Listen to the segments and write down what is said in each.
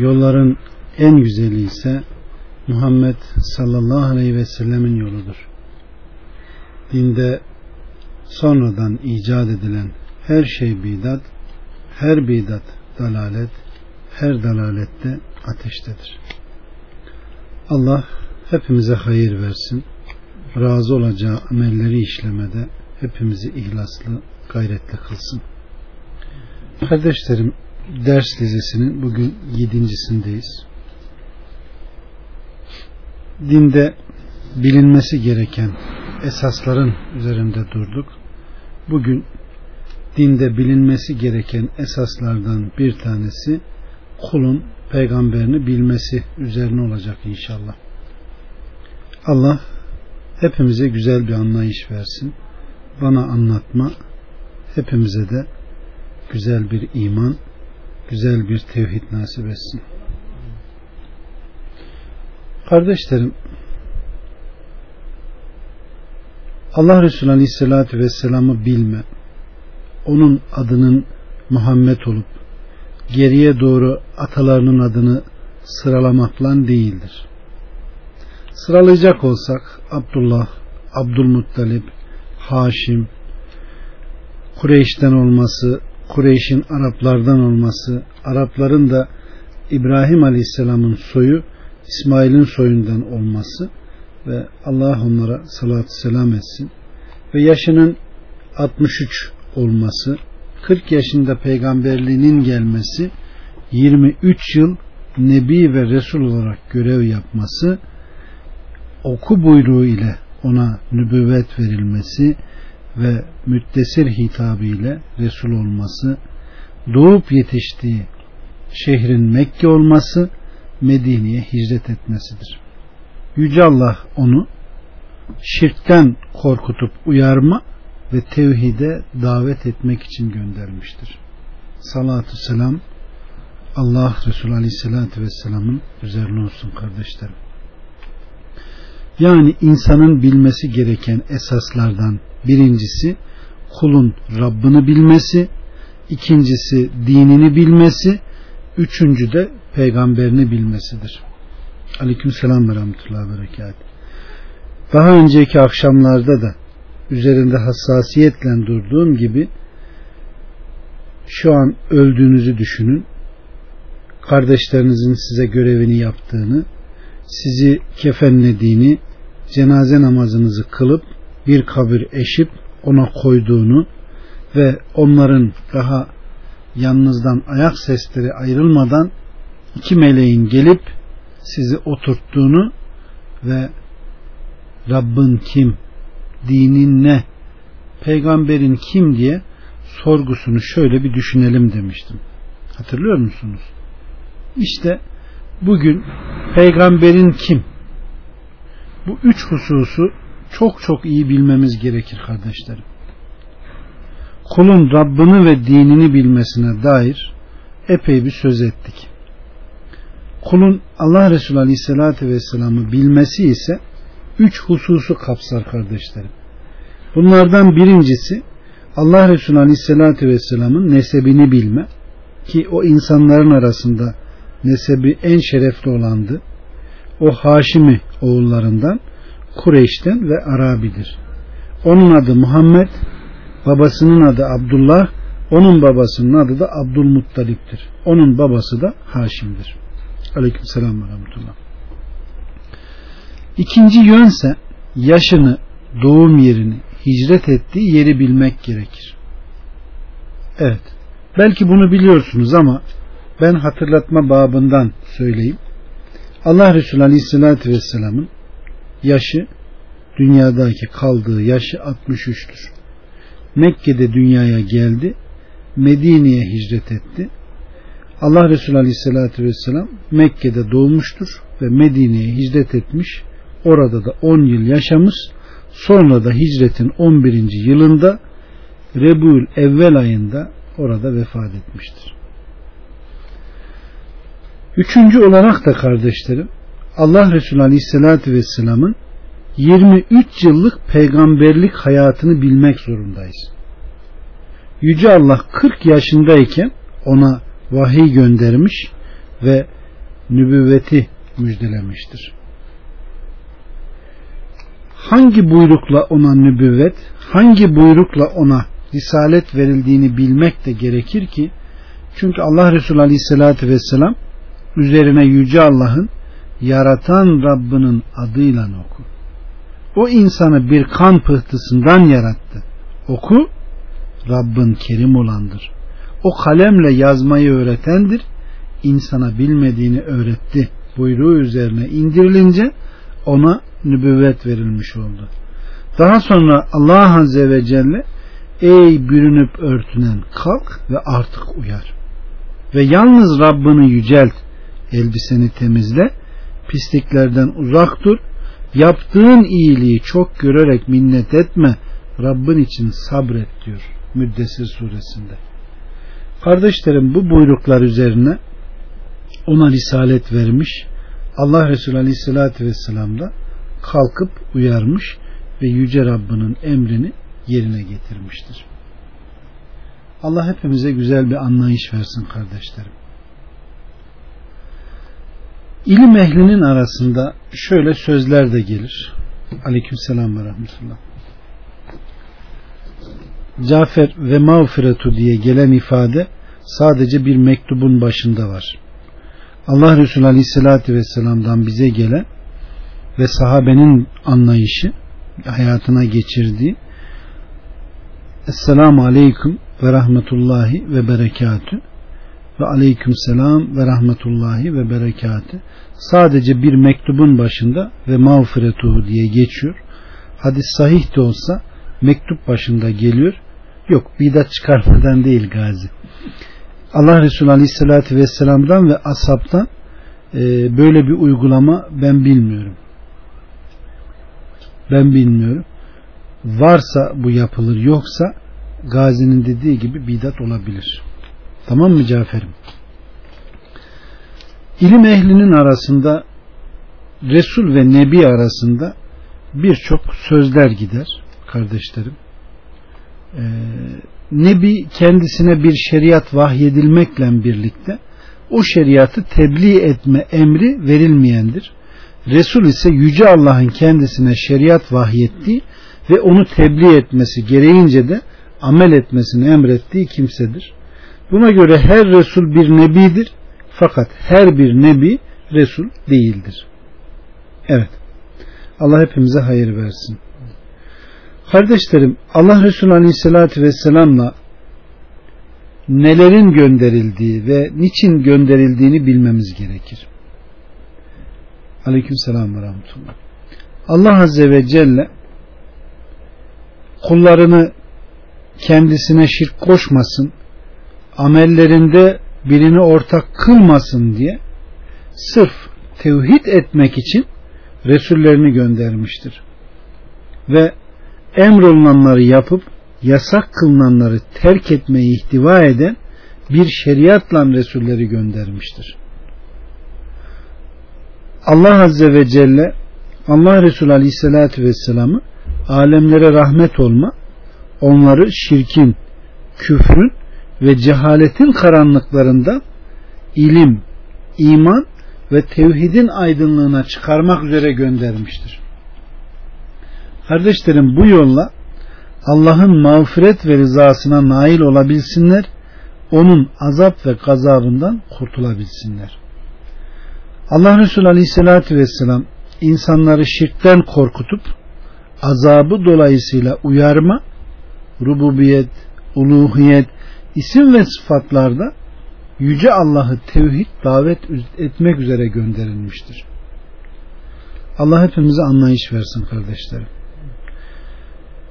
yolların en güzeli ise Muhammed sallallahu aleyhi ve sellemin yoludur. Dinde sonradan icat edilen her şey bidat, her bidat dalalet, her dalalette ateştedir. Allah hepimize hayır versin. Razı olacağı amelleri işlemede hepimizi ihlaslı, gayretli kılsın. Kardeşlerim, ders dizisinin bugün yedincisindeyiz. Dinde bilinmesi gereken esasların üzerinde durduk. Bugün dinde bilinmesi gereken esaslardan bir tanesi kulun peygamberini bilmesi üzerine olacak inşallah. Allah hepimize güzel bir anlayış versin. Bana anlatma, hepimize de güzel bir iman, güzel bir tevhid nasip etsin. Kardeşlerim, Allah Resulü Aleyhisselatü Vesselam'ı bilme, onun adının Muhammed olup geriye doğru atalarının adını sıralamakla değildir. Sıralayacak olsak Abdullah, Abdülmuttalip, Haşim, Kureyş'ten olması, Kureyş'in Araplardan olması, Arapların da İbrahim Aleyhisselam'ın soyu İsmail'in soyundan olması ve Allah onlara salatü selam etsin. Ve yaşının 63 olması 40 yaşında peygamberliğinin gelmesi 23 yıl Nebi ve Resul olarak görev yapması oku buyruğu ile ona nübüvvet verilmesi ve müddessir hitabı ile Resul olması doğup yetiştiği şehrin Mekke olması Medine'ye hicret etmesidir. Yüce Allah onu şirkten korkutup uyarma ve tevhide davet etmek için göndermiştir. Salatü selam Allah Resulü Aleyhisselatü Vesselam'ın üzerine olsun kardeşlerim. Yani insanın bilmesi gereken esaslardan birincisi kulun Rabbini bilmesi, ikincisi dinini bilmesi, üçüncü de peygamberini bilmesidir. Aleyküm selam ve rahmetullahi ve berekat. Daha önceki akşamlarda da üzerinde hassasiyetle durduğum gibi şu an öldüğünüzü düşünün. Kardeşlerinizin size görevini yaptığını, sizi kefenlediğini, cenaze namazınızı kılıp bir kabir eşip ona koyduğunu ve onların daha yanınızdan ayak sesleri ayrılmadan iki meleğin gelip sizi oturttuğunu ve Rabbin kim, dinin ne, peygamberin kim diye sorgusunu şöyle bir düşünelim demiştim. Hatırlıyor musunuz? İşte bugün peygamberin kim? Bu üç hususu çok çok iyi bilmemiz gerekir kardeşlerim. Kulun Rabbini ve dinini bilmesine dair epey bir söz ettik. Kulun Allah Resulü Aleyhisselatü Vesselam'ı bilmesi ise üç hususu kapsar kardeşlerim. Bunlardan birincisi Allah Resulü Aleyhisselatü Vesselam'ın nesebini bilme ki o insanların arasında nesebi en şerefli olandı. O Haşimi oğullarından Kureyş'ten ve Arabidir. Onun adı Muhammed, babasının adı Abdullah, onun babasının adı da Abdülmuttalip'tir. Onun babası da Haşim'dir. Aleyküm selam ve rahmetullah. İkinci yönse yaşını, doğum yerini, hicret ettiği yeri bilmek gerekir. Evet. Belki bunu biliyorsunuz ama ben hatırlatma babından söyleyeyim. Allah Resulü Aleyhisselatü Vesselam'ın yaşı dünyadaki kaldığı yaşı 63'tür. Mekke'de dünyaya geldi. Medine'ye hicret etti. Allah Resulü Aleyhisselatü Vesselam Mekke'de doğmuştur ve Medine'ye hicret etmiş. Orada da 10 yıl yaşamış. Sonra da hicretin 11. yılında Rebul evvel ayında orada vefat etmiştir. Üçüncü olarak da kardeşlerim Allah Resulü Aleyhisselatü Vesselam'ın 23 yıllık peygamberlik hayatını bilmek zorundayız. Yüce Allah 40 yaşındayken ona vahiy göndermiş ve nübüvveti müjdelemiştir. Hangi buyrukla ona nübüvvet, hangi buyrukla ona risalet verildiğini bilmek de gerekir ki çünkü Allah Resulü Aleyhisselatü Vesselam üzerine Yüce Allah'ın yaratan Rabbinin adıyla oku. O insanı bir kan pıhtısından yarattı. Oku, Rabbin kerim olandır. O kalemle yazmayı öğretendir. İnsana bilmediğini öğretti. Buyruğu üzerine indirilince ona nübüvvet verilmiş oldu. Daha sonra Allah Azze ve Celle Ey bürünüp örtünen kalk ve artık uyar. Ve yalnız Rabbini yücelt. Elbiseni temizle. Pisliklerden uzak dur. Yaptığın iyiliği çok görerek minnet etme. Rabbin için sabret diyor Müddessir suresinde. Kardeşlerim bu buyruklar üzerine ona risalet vermiş. Allah Resulü Aleyhisselatü Vesselam da kalkıp uyarmış ve Yüce Rabbinin emrini yerine getirmiştir. Allah hepimize güzel bir anlayış versin kardeşlerim. İlim ehlinin arasında şöyle sözler de gelir. Aleykümselam ve rahmetullah. Cafer ve mağfiretu diye gelen ifade sadece bir mektubun başında var. Allah Resulü Aleyhisselatü Vesselam'dan bize gelen ve sahabenin anlayışı hayatına geçirdiği Esselamu Aleyküm ve Rahmetullahi ve Berekatü ve Aleyküm Selam ve Rahmetullahi ve Berekatü sadece bir mektubun başında ve mağfiretuhu diye geçiyor. Hadis sahih de olsa mektup başında geliyor. Yok bidat çıkarmadan değil gazi. Allah Resulü Aleyhisselatü Vesselam'dan ve ashabtan e, böyle bir uygulama ben bilmiyorum. Ben bilmiyorum. Varsa bu yapılır yoksa Gazi'nin dediği gibi bidat olabilir. Tamam mı Cafer'im? İlim ehlinin arasında Resul ve Nebi arasında birçok sözler gider kardeşlerim. Ee, Nebi kendisine bir şeriat vahyedilmekle birlikte o şeriatı tebliğ etme emri verilmeyendir. Resul ise Yüce Allah'ın kendisine şeriat vahyettiği ve onu tebliğ etmesi gereğince de amel etmesini emrettiği kimsedir. Buna göre her Resul bir nebidir fakat her bir nebi Resul değildir. Evet. Allah hepimize hayır versin. Kardeşlerim Allah Resulü Aleyhisselatü Vesselam'la nelerin gönderildiği ve niçin gönderildiğini bilmemiz gerekir. Aleyküm selam ve rahmetullah. Allah Azze ve Celle kullarını kendisine şirk koşmasın, amellerinde birini ortak kılmasın diye sırf tevhid etmek için Resullerini göndermiştir. Ve emrolunanları yapıp yasak kılınanları terk etmeyi ihtiva eden bir şeriatla Resulleri göndermiştir. Allah Azze ve Celle Allah Resulü Aleyhisselatü Vesselam'ı alemlere rahmet olma, onları şirkin, küfrün ve cehaletin karanlıklarında ilim, iman ve tevhidin aydınlığına çıkarmak üzere göndermiştir. Kardeşlerim bu yolla Allah'ın mağfiret ve rızasına nail olabilsinler, onun azap ve gazabından kurtulabilsinler. Allah Resulü Aleyhisselatü Vesselam insanları şirkten korkutup azabı dolayısıyla uyarma, rububiyet, uluhiyet, isim ve sıfatlarda Yüce Allah'ı tevhid davet etmek üzere gönderilmiştir. Allah hepimize anlayış versin kardeşlerim.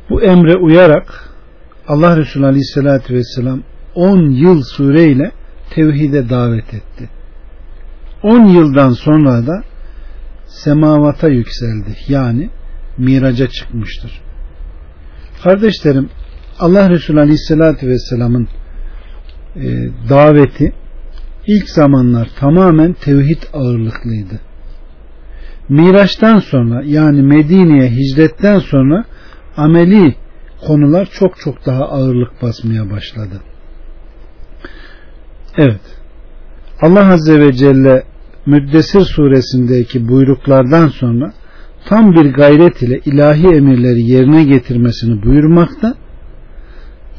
Bu emre uyarak Allah Resulü Aleyhisselatü Vesselam 10 yıl sureyle tevhide davet etti. 10 yıldan sonra da semavata yükseldi. Yani miraca çıkmıştır. Kardeşlerim Allah Resulü Aleyhisselatü Vesselam'ın e, daveti ilk zamanlar tamamen tevhid ağırlıklıydı. Miraç'tan sonra yani Medine'ye hicretten sonra ameli konular çok çok daha ağırlık basmaya başladı. Evet. Allah Azze ve Celle Müddessir suresindeki buyruklardan sonra tam bir gayret ile ilahi emirleri yerine getirmesini buyurmakta,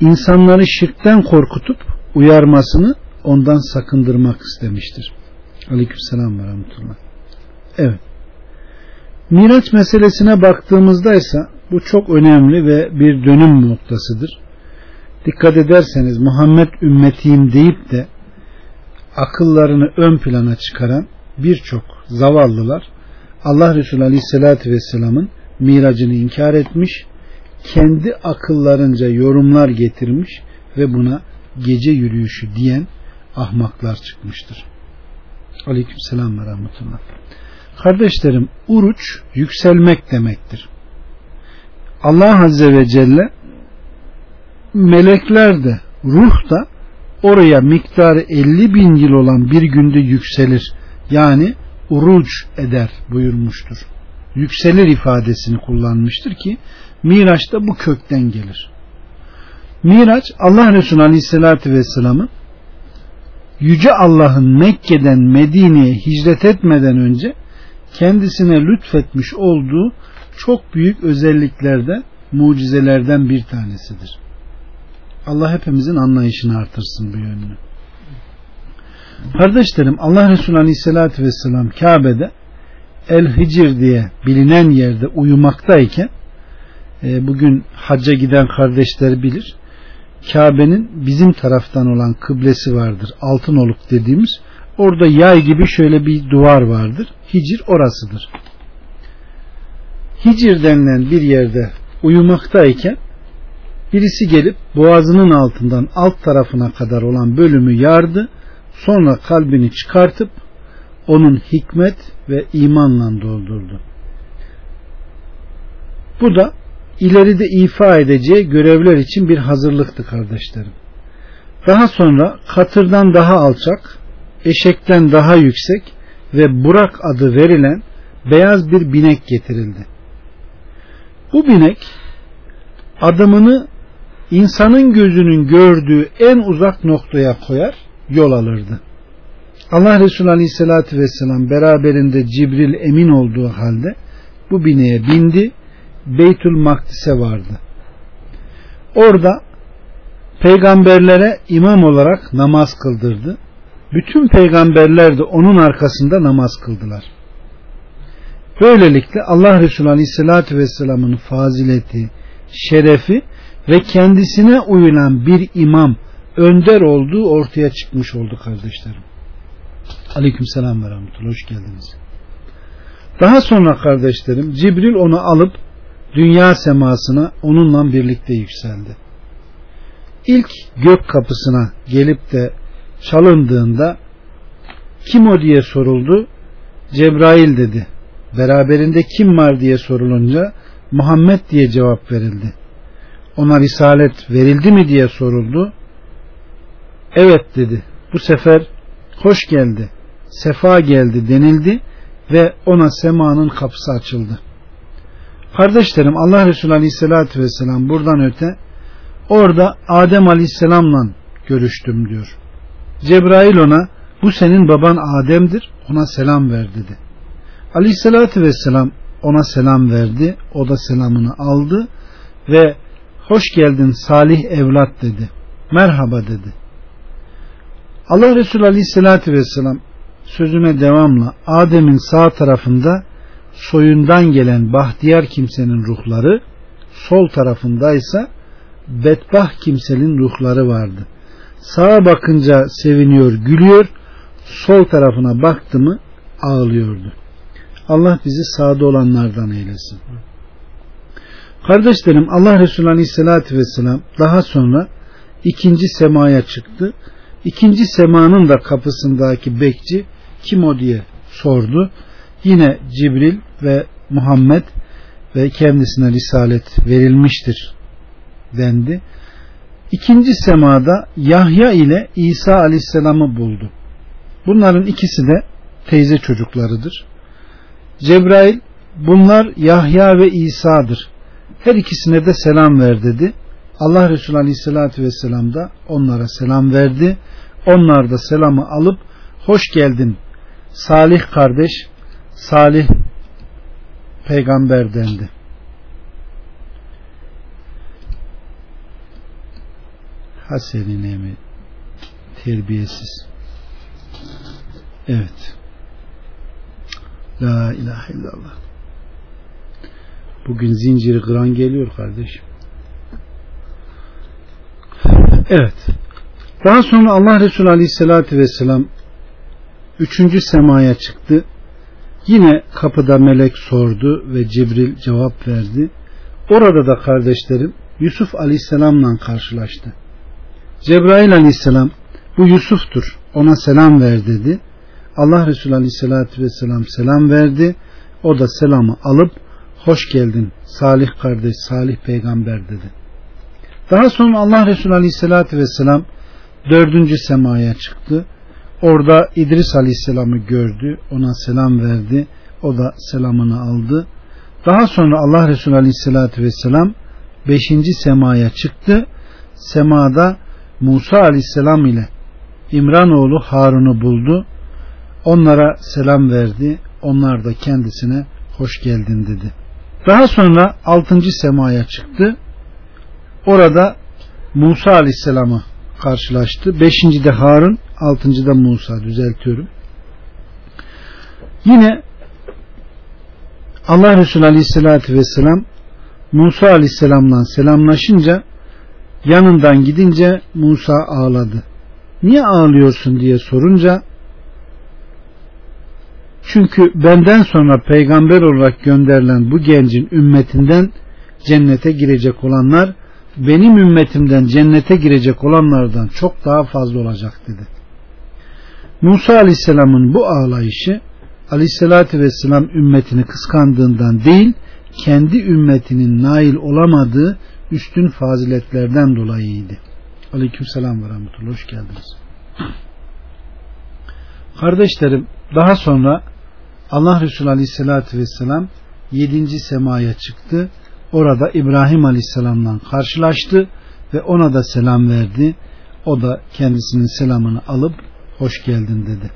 insanları şirkten korkutup uyarmasını ondan sakındırmak istemiştir. Aleykümselam ve rahmetullah. Evet. Miraç meselesine baktığımızda ise bu çok önemli ve bir dönüm noktasıdır. Dikkat ederseniz Muhammed ümmetiyim deyip de akıllarını ön plana çıkaran birçok zavallılar Allah Resulü Aleyhisselatü Vesselam'ın miracını inkar etmiş, kendi akıllarınca yorumlar getirmiş ve buna gece yürüyüşü diyen ahmaklar çıkmıştır. Aleyküm selam ve rahmetullah. Kardeşlerim uruç yükselmek demektir. Allah Azze ve Celle melekler de ruh da oraya miktarı 50 bin yıl olan bir günde yükselir. Yani uruç eder buyurmuştur. Yükselir ifadesini kullanmıştır ki Miraç da bu kökten gelir. Miraç Allah Resulü Aleyhisselatü Vesselam'ın Yüce Allah'ın Mekke'den Medine'ye hicret etmeden önce kendisine lütfetmiş olduğu çok büyük özelliklerden, mucizelerden bir tanesidir. Allah hepimizin anlayışını artırsın bu yönünü. Kardeşlerim Allah Resulü Aleyhisselatü Vesselam Kabe'de El Hicr diye bilinen yerde uyumaktayken e, bugün hacca giden kardeşler bilir. Kabe'nin bizim taraftan olan kıblesi vardır. Altın oluk dediğimiz. Orada yay gibi şöyle bir duvar vardır. Hicr orasıdır. Hicr denilen bir yerde uyumaktayken birisi gelip boğazının altından alt tarafına kadar olan bölümü yardı. Sonra kalbini çıkartıp onun hikmet ve imanla doldurdu. Bu da ileride ifa edeceği görevler için bir hazırlıktı kardeşlerim. Daha sonra katırdan daha alçak, eşekten daha yüksek ve Burak adı verilen beyaz bir binek getirildi. Bu binek adımını insanın gözünün gördüğü en uzak noktaya koyar, yol alırdı. Allah Resulü Aleyhisselatü Vesselam beraberinde Cibril emin olduğu halde bu bineğe bindi Beytül Makdis'e vardı. Orada peygamberlere imam olarak namaz kıldırdı. Bütün peygamberler de onun arkasında namaz kıldılar. Böylelikle Allah Resulü Aleyhisselatü Vesselam'ın fazileti, şerefi ve kendisine uyulan bir imam, önder olduğu ortaya çıkmış oldu kardeşlerim. Aleyküm selam ve rahmetullah. Hoş geldiniz. Daha sonra kardeşlerim Cibril onu alıp dünya semasına onunla birlikte yükseldi. İlk gök kapısına gelip de çalındığında kim o diye soruldu. Cebrail dedi. Beraberinde kim var diye sorulunca Muhammed diye cevap verildi. Ona risalet verildi mi diye soruldu. Evet dedi. Bu sefer hoş geldi, sefa geldi denildi ve ona semanın kapısı açıldı. Kardeşlerim Allah Resulü Aleyhisselatü Vesselam buradan öte orada Adem Aleyhisselam'la görüştüm diyor. Cebrail ona bu senin baban Adem'dir ona selam ver dedi. Aleyhisselatü Vesselam ona selam verdi. O da selamını aldı ve hoş geldin salih evlat dedi. Merhaba dedi. Allah Resulü Aleyhisselatü Vesselam sözüne devamla Adem'in sağ tarafında soyundan gelen bahtiyar kimsenin ruhları sol tarafındaysa bedbah kimsenin ruhları vardı. Sağa bakınca seviniyor, gülüyor. Sol tarafına baktı mı ağlıyordu. Allah bizi sağda olanlardan eylesin. Kardeşlerim Allah Resulü Aleyhisselatü Vesselam daha sonra ikinci semaya çıktı İkinci semanın da kapısındaki bekçi kim o diye sordu. Yine Cibril ve Muhammed ve kendisine risalet verilmiştir dendi. İkinci semada Yahya ile İsa aleyhisselamı buldu. Bunların ikisi de teyze çocuklarıdır. Cebrail bunlar Yahya ve İsa'dır. Her ikisine de selam ver dedi. Allah Resulü Aleyhisselatü Vesselam da onlara selam verdi. Onlar da selamı alıp hoş geldin Salih kardeş, Salih peygamber dendi. Hasenine mi? Terbiyesiz. Evet. La ilahe illallah. Bugün zinciri kıran geliyor kardeşim. Evet. Daha sonra Allah Resulü Aleyhisselatü Vesselam üçüncü semaya çıktı. Yine kapıda melek sordu ve Cibril cevap verdi. Orada da kardeşlerim Yusuf Aleyhisselam'la karşılaştı. Cebrail Aleyhisselam bu Yusuf'tur ona selam ver dedi. Allah Resulü Aleyhisselatü Vesselam selam verdi. O da selamı alıp hoş geldin Salih kardeş Salih peygamber dedi. Daha sonra Allah Resulü Aleyhisselatü Vesselam dördüncü semaya çıktı. Orada İdris Aleyhisselam'ı gördü. Ona selam verdi. O da selamını aldı. Daha sonra Allah Resulü Aleyhisselatü Vesselam beşinci semaya çıktı. Semada Musa Aleyhisselam ile İmran oğlu Harun'u buldu. Onlara selam verdi. Onlar da kendisine hoş geldin dedi. Daha sonra altıncı semaya çıktı. Orada Musa Aleyhisselam'ı karşılaştı. Beşinci de Harun, altıncı da Musa düzeltiyorum. Yine Allah Resulü Aleyhisselatü Vesselam Musa Aleyhisselam'la selamlaşınca yanından gidince Musa ağladı. Niye ağlıyorsun diye sorunca çünkü benden sonra peygamber olarak gönderilen bu gencin ümmetinden cennete girecek olanlar benim ümmetimden cennete girecek olanlardan çok daha fazla olacak dedi. Musa Aleyhisselam'ın bu ağlayışı Aleyhisselatü Vesselam ümmetini kıskandığından değil kendi ümmetinin nail olamadığı üstün faziletlerden dolayıydı. Aleyküm selam ve rahmetullah. Hoş geldiniz. Kardeşlerim daha sonra Allah Resulü Aleyhisselatü Vesselam yedinci semaya çıktı. Orada İbrahim Aleyhisselam'la karşılaştı ve ona da selam verdi. O da kendisinin selamını alıp hoş geldin dedi.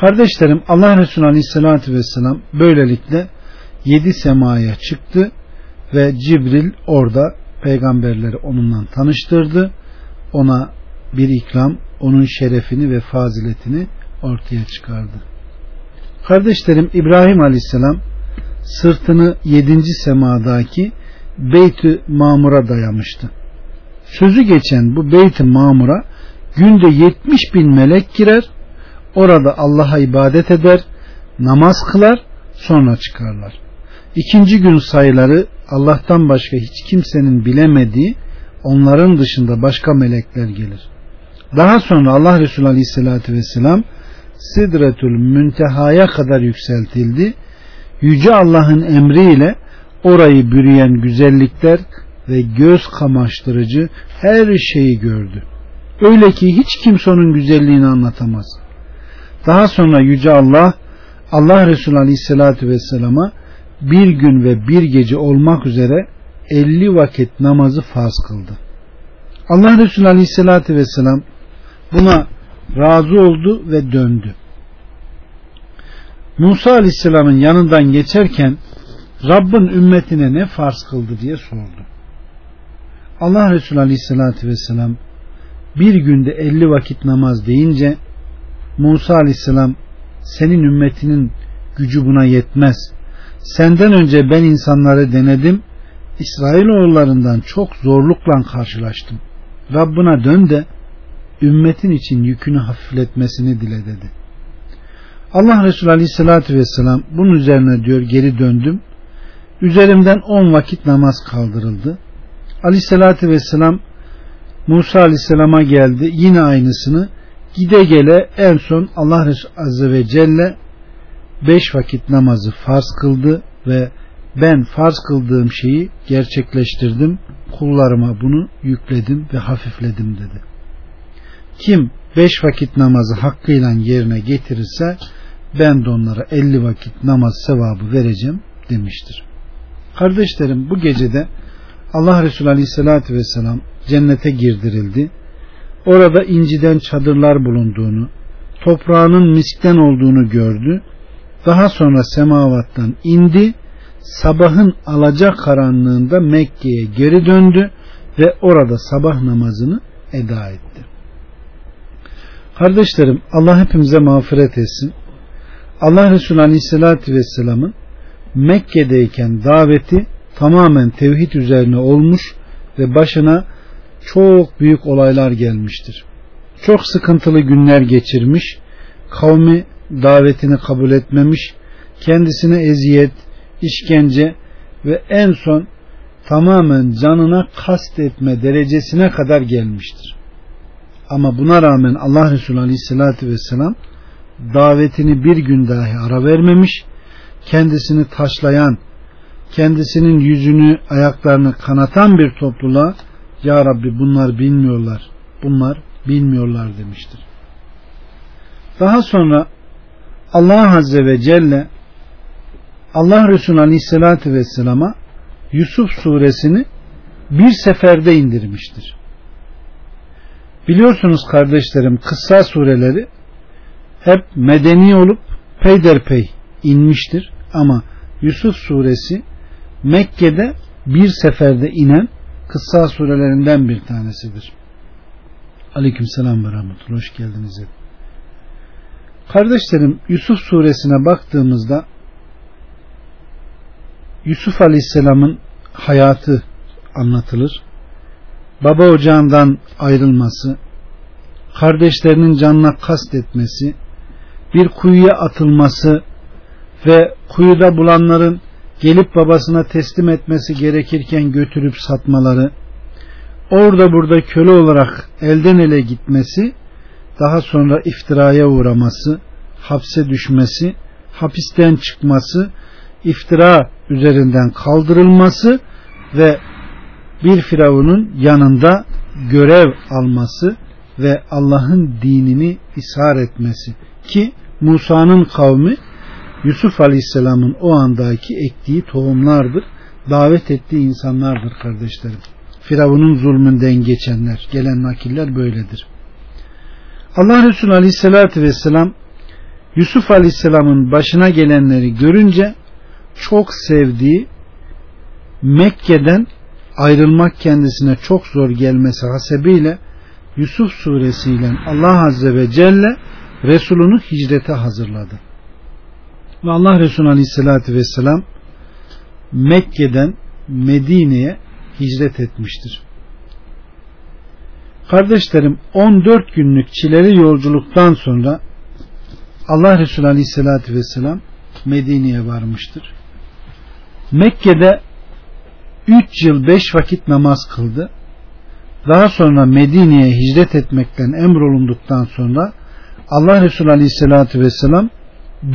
Kardeşlerim Allah Resulü Aleyhisselatü Vesselam böylelikle yedi semaya çıktı ve Cibril orada peygamberleri onunla tanıştırdı. Ona bir ikram, onun şerefini ve faziletini ortaya çıkardı. Kardeşlerim İbrahim Aleyhisselam sırtını yedinci semadaki Beyt-i Mamur'a dayamıştı. Sözü geçen bu Beyt-i Mamur'a günde yetmiş bin melek girer, orada Allah'a ibadet eder, namaz kılar, sonra çıkarlar. İkinci gün sayıları Allah'tan başka hiç kimsenin bilemediği onların dışında başka melekler gelir. Daha sonra Allah Resulü Aleyhisselatü Vesselam Sidretül Münteha'ya kadar yükseltildi. Yüce Allah'ın emriyle orayı bürüyen güzellikler ve göz kamaştırıcı her şeyi gördü. Öyle ki hiç kimse onun güzelliğini anlatamaz. Daha sonra Yüce Allah Allah Resulü Aleyhisselatü Vesselam'a bir gün ve bir gece olmak üzere 50 vakit namazı farz kıldı. Allah Resulü Aleyhisselatü Vesselam buna razı oldu ve döndü. Musa Aleyhisselam'ın yanından geçerken Rabbin ümmetine ne farz kıldı diye sordu. Allah Resulü Aleyhisselatü Vesselam bir günde 50 vakit namaz deyince Musa Aleyhisselam senin ümmetinin gücü buna yetmez. Senden önce ben insanları denedim. İsrailoğullarından çok zorlukla karşılaştım. Rabbına dön de ümmetin için yükünü hafifletmesini dile dedi. Allah Resulü Aleyhisselatü Vesselam bunun üzerine diyor geri döndüm. Üzerimden on vakit namaz kaldırıldı. Aleyhisselatü Vesselam Musa Aleyhisselam'a geldi. Yine aynısını gide gele en son Allah Resulü Azze ve Celle beş vakit namazı farz kıldı ve ben farz kıldığım şeyi gerçekleştirdim. Kullarıma bunu yükledim ve hafifledim dedi. Kim beş vakit namazı hakkıyla yerine getirirse ben de onlara elli vakit namaz sevabı vereceğim demiştir. Kardeşlerim bu gecede Allah Resulü Aleyhisselatü Vesselam cennete girdirildi. Orada inciden çadırlar bulunduğunu, toprağının miskten olduğunu gördü. Daha sonra semavattan indi. Sabahın alacak karanlığında Mekke'ye geri döndü ve orada sabah namazını eda etti. Kardeşlerim Allah hepimize mağfiret etsin. Allah Resulü Aleyhisselatü Vesselam'ın Mekke'deyken daveti tamamen tevhid üzerine olmuş ve başına çok büyük olaylar gelmiştir. Çok sıkıntılı günler geçirmiş, kavmi davetini kabul etmemiş, kendisine eziyet, işkence ve en son tamamen canına kast etme derecesine kadar gelmiştir. Ama buna rağmen Allah Resulü Aleyhisselatü Vesselam davetini bir gün dahi ara vermemiş, kendisini taşlayan, kendisinin yüzünü, ayaklarını kanatan bir topluluğa Ya Rabbi bunlar bilmiyorlar, bunlar bilmiyorlar demiştir. Daha sonra Allah Azze ve Celle Allah Resulü Aleyhisselatü Vesselam'a Yusuf suresini bir seferde indirmiştir. Biliyorsunuz kardeşlerim kıssa sureleri hep medeni olup peyderpey inmiştir ama Yusuf suresi Mekke'de bir seferde inen kıssa surelerinden bir tanesidir. Aleyküm selam ve rahmetullah. Hoş geldiniz. Kardeşlerim Yusuf suresine baktığımızda Yusuf Aleyhisselam'ın hayatı anlatılır. Baba ocağından ayrılması, kardeşlerinin canına kast etmesi, bir kuyuya atılması ve kuyuda bulanların gelip babasına teslim etmesi gerekirken götürüp satmaları, orada burada köle olarak elden ele gitmesi, daha sonra iftiraya uğraması, hapse düşmesi, hapisten çıkması, iftira üzerinden kaldırılması ve bir firavunun yanında görev alması ve Allah'ın dinini ishar etmesi ki Musa'nın kavmi Yusuf Aleyhisselam'ın o andaki ektiği tohumlardır. Davet ettiği insanlardır kardeşlerim. Firavun'un zulmünden geçenler, gelen nakiller böyledir. Allah Resulü Aleyhisselatü Vesselam Yusuf Aleyhisselam'ın başına gelenleri görünce çok sevdiği Mekke'den ayrılmak kendisine çok zor gelmesi hasebiyle Yusuf suresiyle Allah Azze ve Celle Resulunu hicrete hazırladı. Ve Allah Resulü Aleyhisselatü Vesselam Mekke'den Medine'ye hicret etmiştir. Kardeşlerim 14 günlük çileli yolculuktan sonra Allah Resulü Aleyhisselatü Vesselam Medine'ye varmıştır. Mekke'de 3 yıl 5 vakit namaz kıldı. Daha sonra Medine'ye hicret etmekten emrolunduktan sonra Allah Resulü Aleyhisselatü Vesselam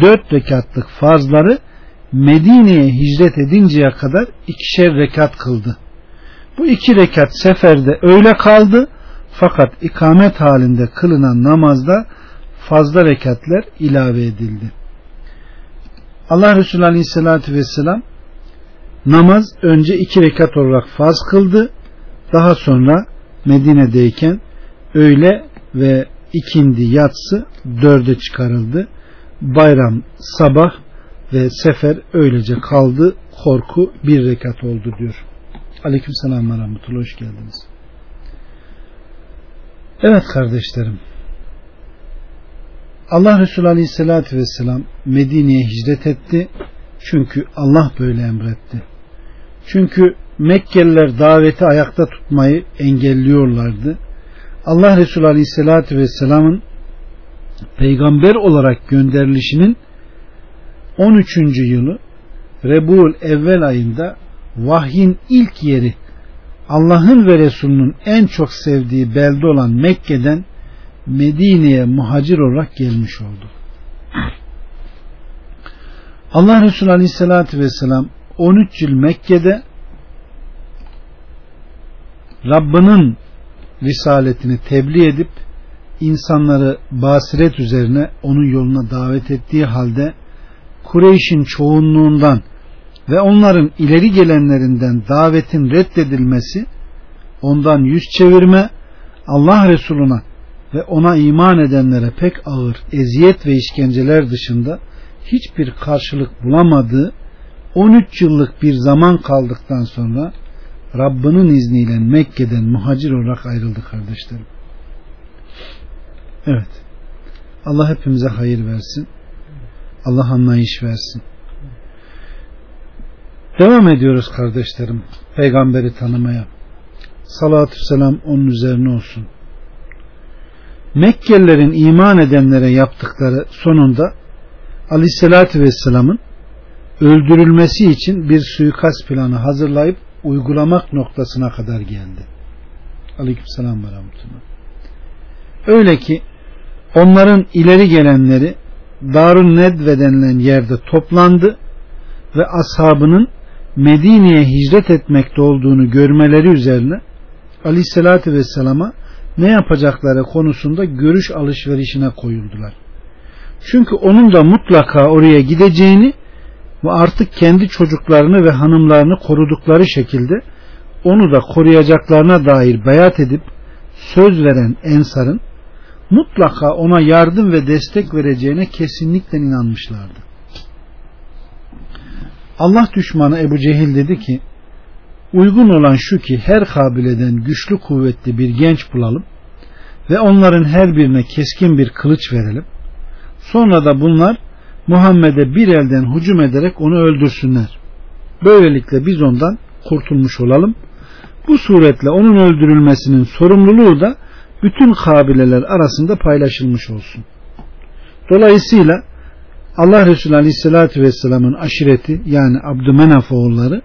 4 rekatlık farzları Medine'ye hicret edinceye kadar ikişer rekat kıldı. Bu iki rekat seferde öyle kaldı fakat ikamet halinde kılınan namazda fazla rekatler ilave edildi. Allah Resulü Aleyhisselatü Vesselam namaz önce iki rekat olarak farz kıldı. Daha sonra Medine'deyken öğle ve ikindi yatsı dörde çıkarıldı. Bayram sabah ve sefer öylece kaldı. Korku bir rekat oldu diyor. Aleyküm selam ve rahmetullah. Hoş geldiniz. Evet kardeşlerim. Allah Resulü Aleyhisselatü Vesselam Medine'ye hicret etti. Çünkü Allah böyle emretti. Çünkü Mekkeliler daveti ayakta tutmayı engelliyorlardı. Allah Resulü Aleyhisselatü Vesselam'ın peygamber olarak gönderilişinin 13. yılı Rebul evvel ayında vahyin ilk yeri Allah'ın ve Resulünün en çok sevdiği belde olan Mekke'den Medine'ye muhacir olarak gelmiş oldu. Allah Resulü Aleyhisselatü Vesselam 13 yıl Mekke'de Rabbinin risaletini tebliğ edip insanları basiret üzerine onun yoluna davet ettiği halde Kureyş'in çoğunluğundan ve onların ileri gelenlerinden davetin reddedilmesi ondan yüz çevirme Allah Resuluna ve ona iman edenlere pek ağır eziyet ve işkenceler dışında hiçbir karşılık bulamadığı 13 yıllık bir zaman kaldıktan sonra Rabbinin izniyle Mekke'den muhacir olarak ayrıldı kardeşlerim. Evet. Allah hepimize hayır versin. Allah anlayış versin. Devam ediyoruz kardeşlerim. Peygamberi tanımaya. Salatü selam onun üzerine olsun. Mekkelilerin iman edenlere yaptıkları sonunda Aleyhisselatü Vesselam'ın öldürülmesi için bir suikast planı hazırlayıp uygulamak noktasına kadar geldi. Aleykümselam ve. Öyle ki onların ileri gelenleri Darun Nedve denilen yerde toplandı ve ashabının Medine'ye hicret etmekte olduğunu görmeleri üzerine Aleyhisselatü Vesselam'a ne yapacakları konusunda görüş alışverişine koyuldular. Çünkü onun da mutlaka oraya gideceğini ve artık kendi çocuklarını ve hanımlarını korudukları şekilde onu da koruyacaklarına dair beyat edip söz veren Ensar'ın mutlaka ona yardım ve destek vereceğine kesinlikle inanmışlardı. Allah düşmanı Ebu Cehil dedi ki uygun olan şu ki her kabileden güçlü kuvvetli bir genç bulalım ve onların her birine keskin bir kılıç verelim. Sonra da bunlar Muhammed'e bir elden hücum ederek onu öldürsünler. Böylelikle biz ondan kurtulmuş olalım. Bu suretle onun öldürülmesinin sorumluluğu da bütün kabileler arasında paylaşılmış olsun. Dolayısıyla Allah Resulü Aleyhisselatü Vesselam'ın aşireti yani Abdümenaf oğulları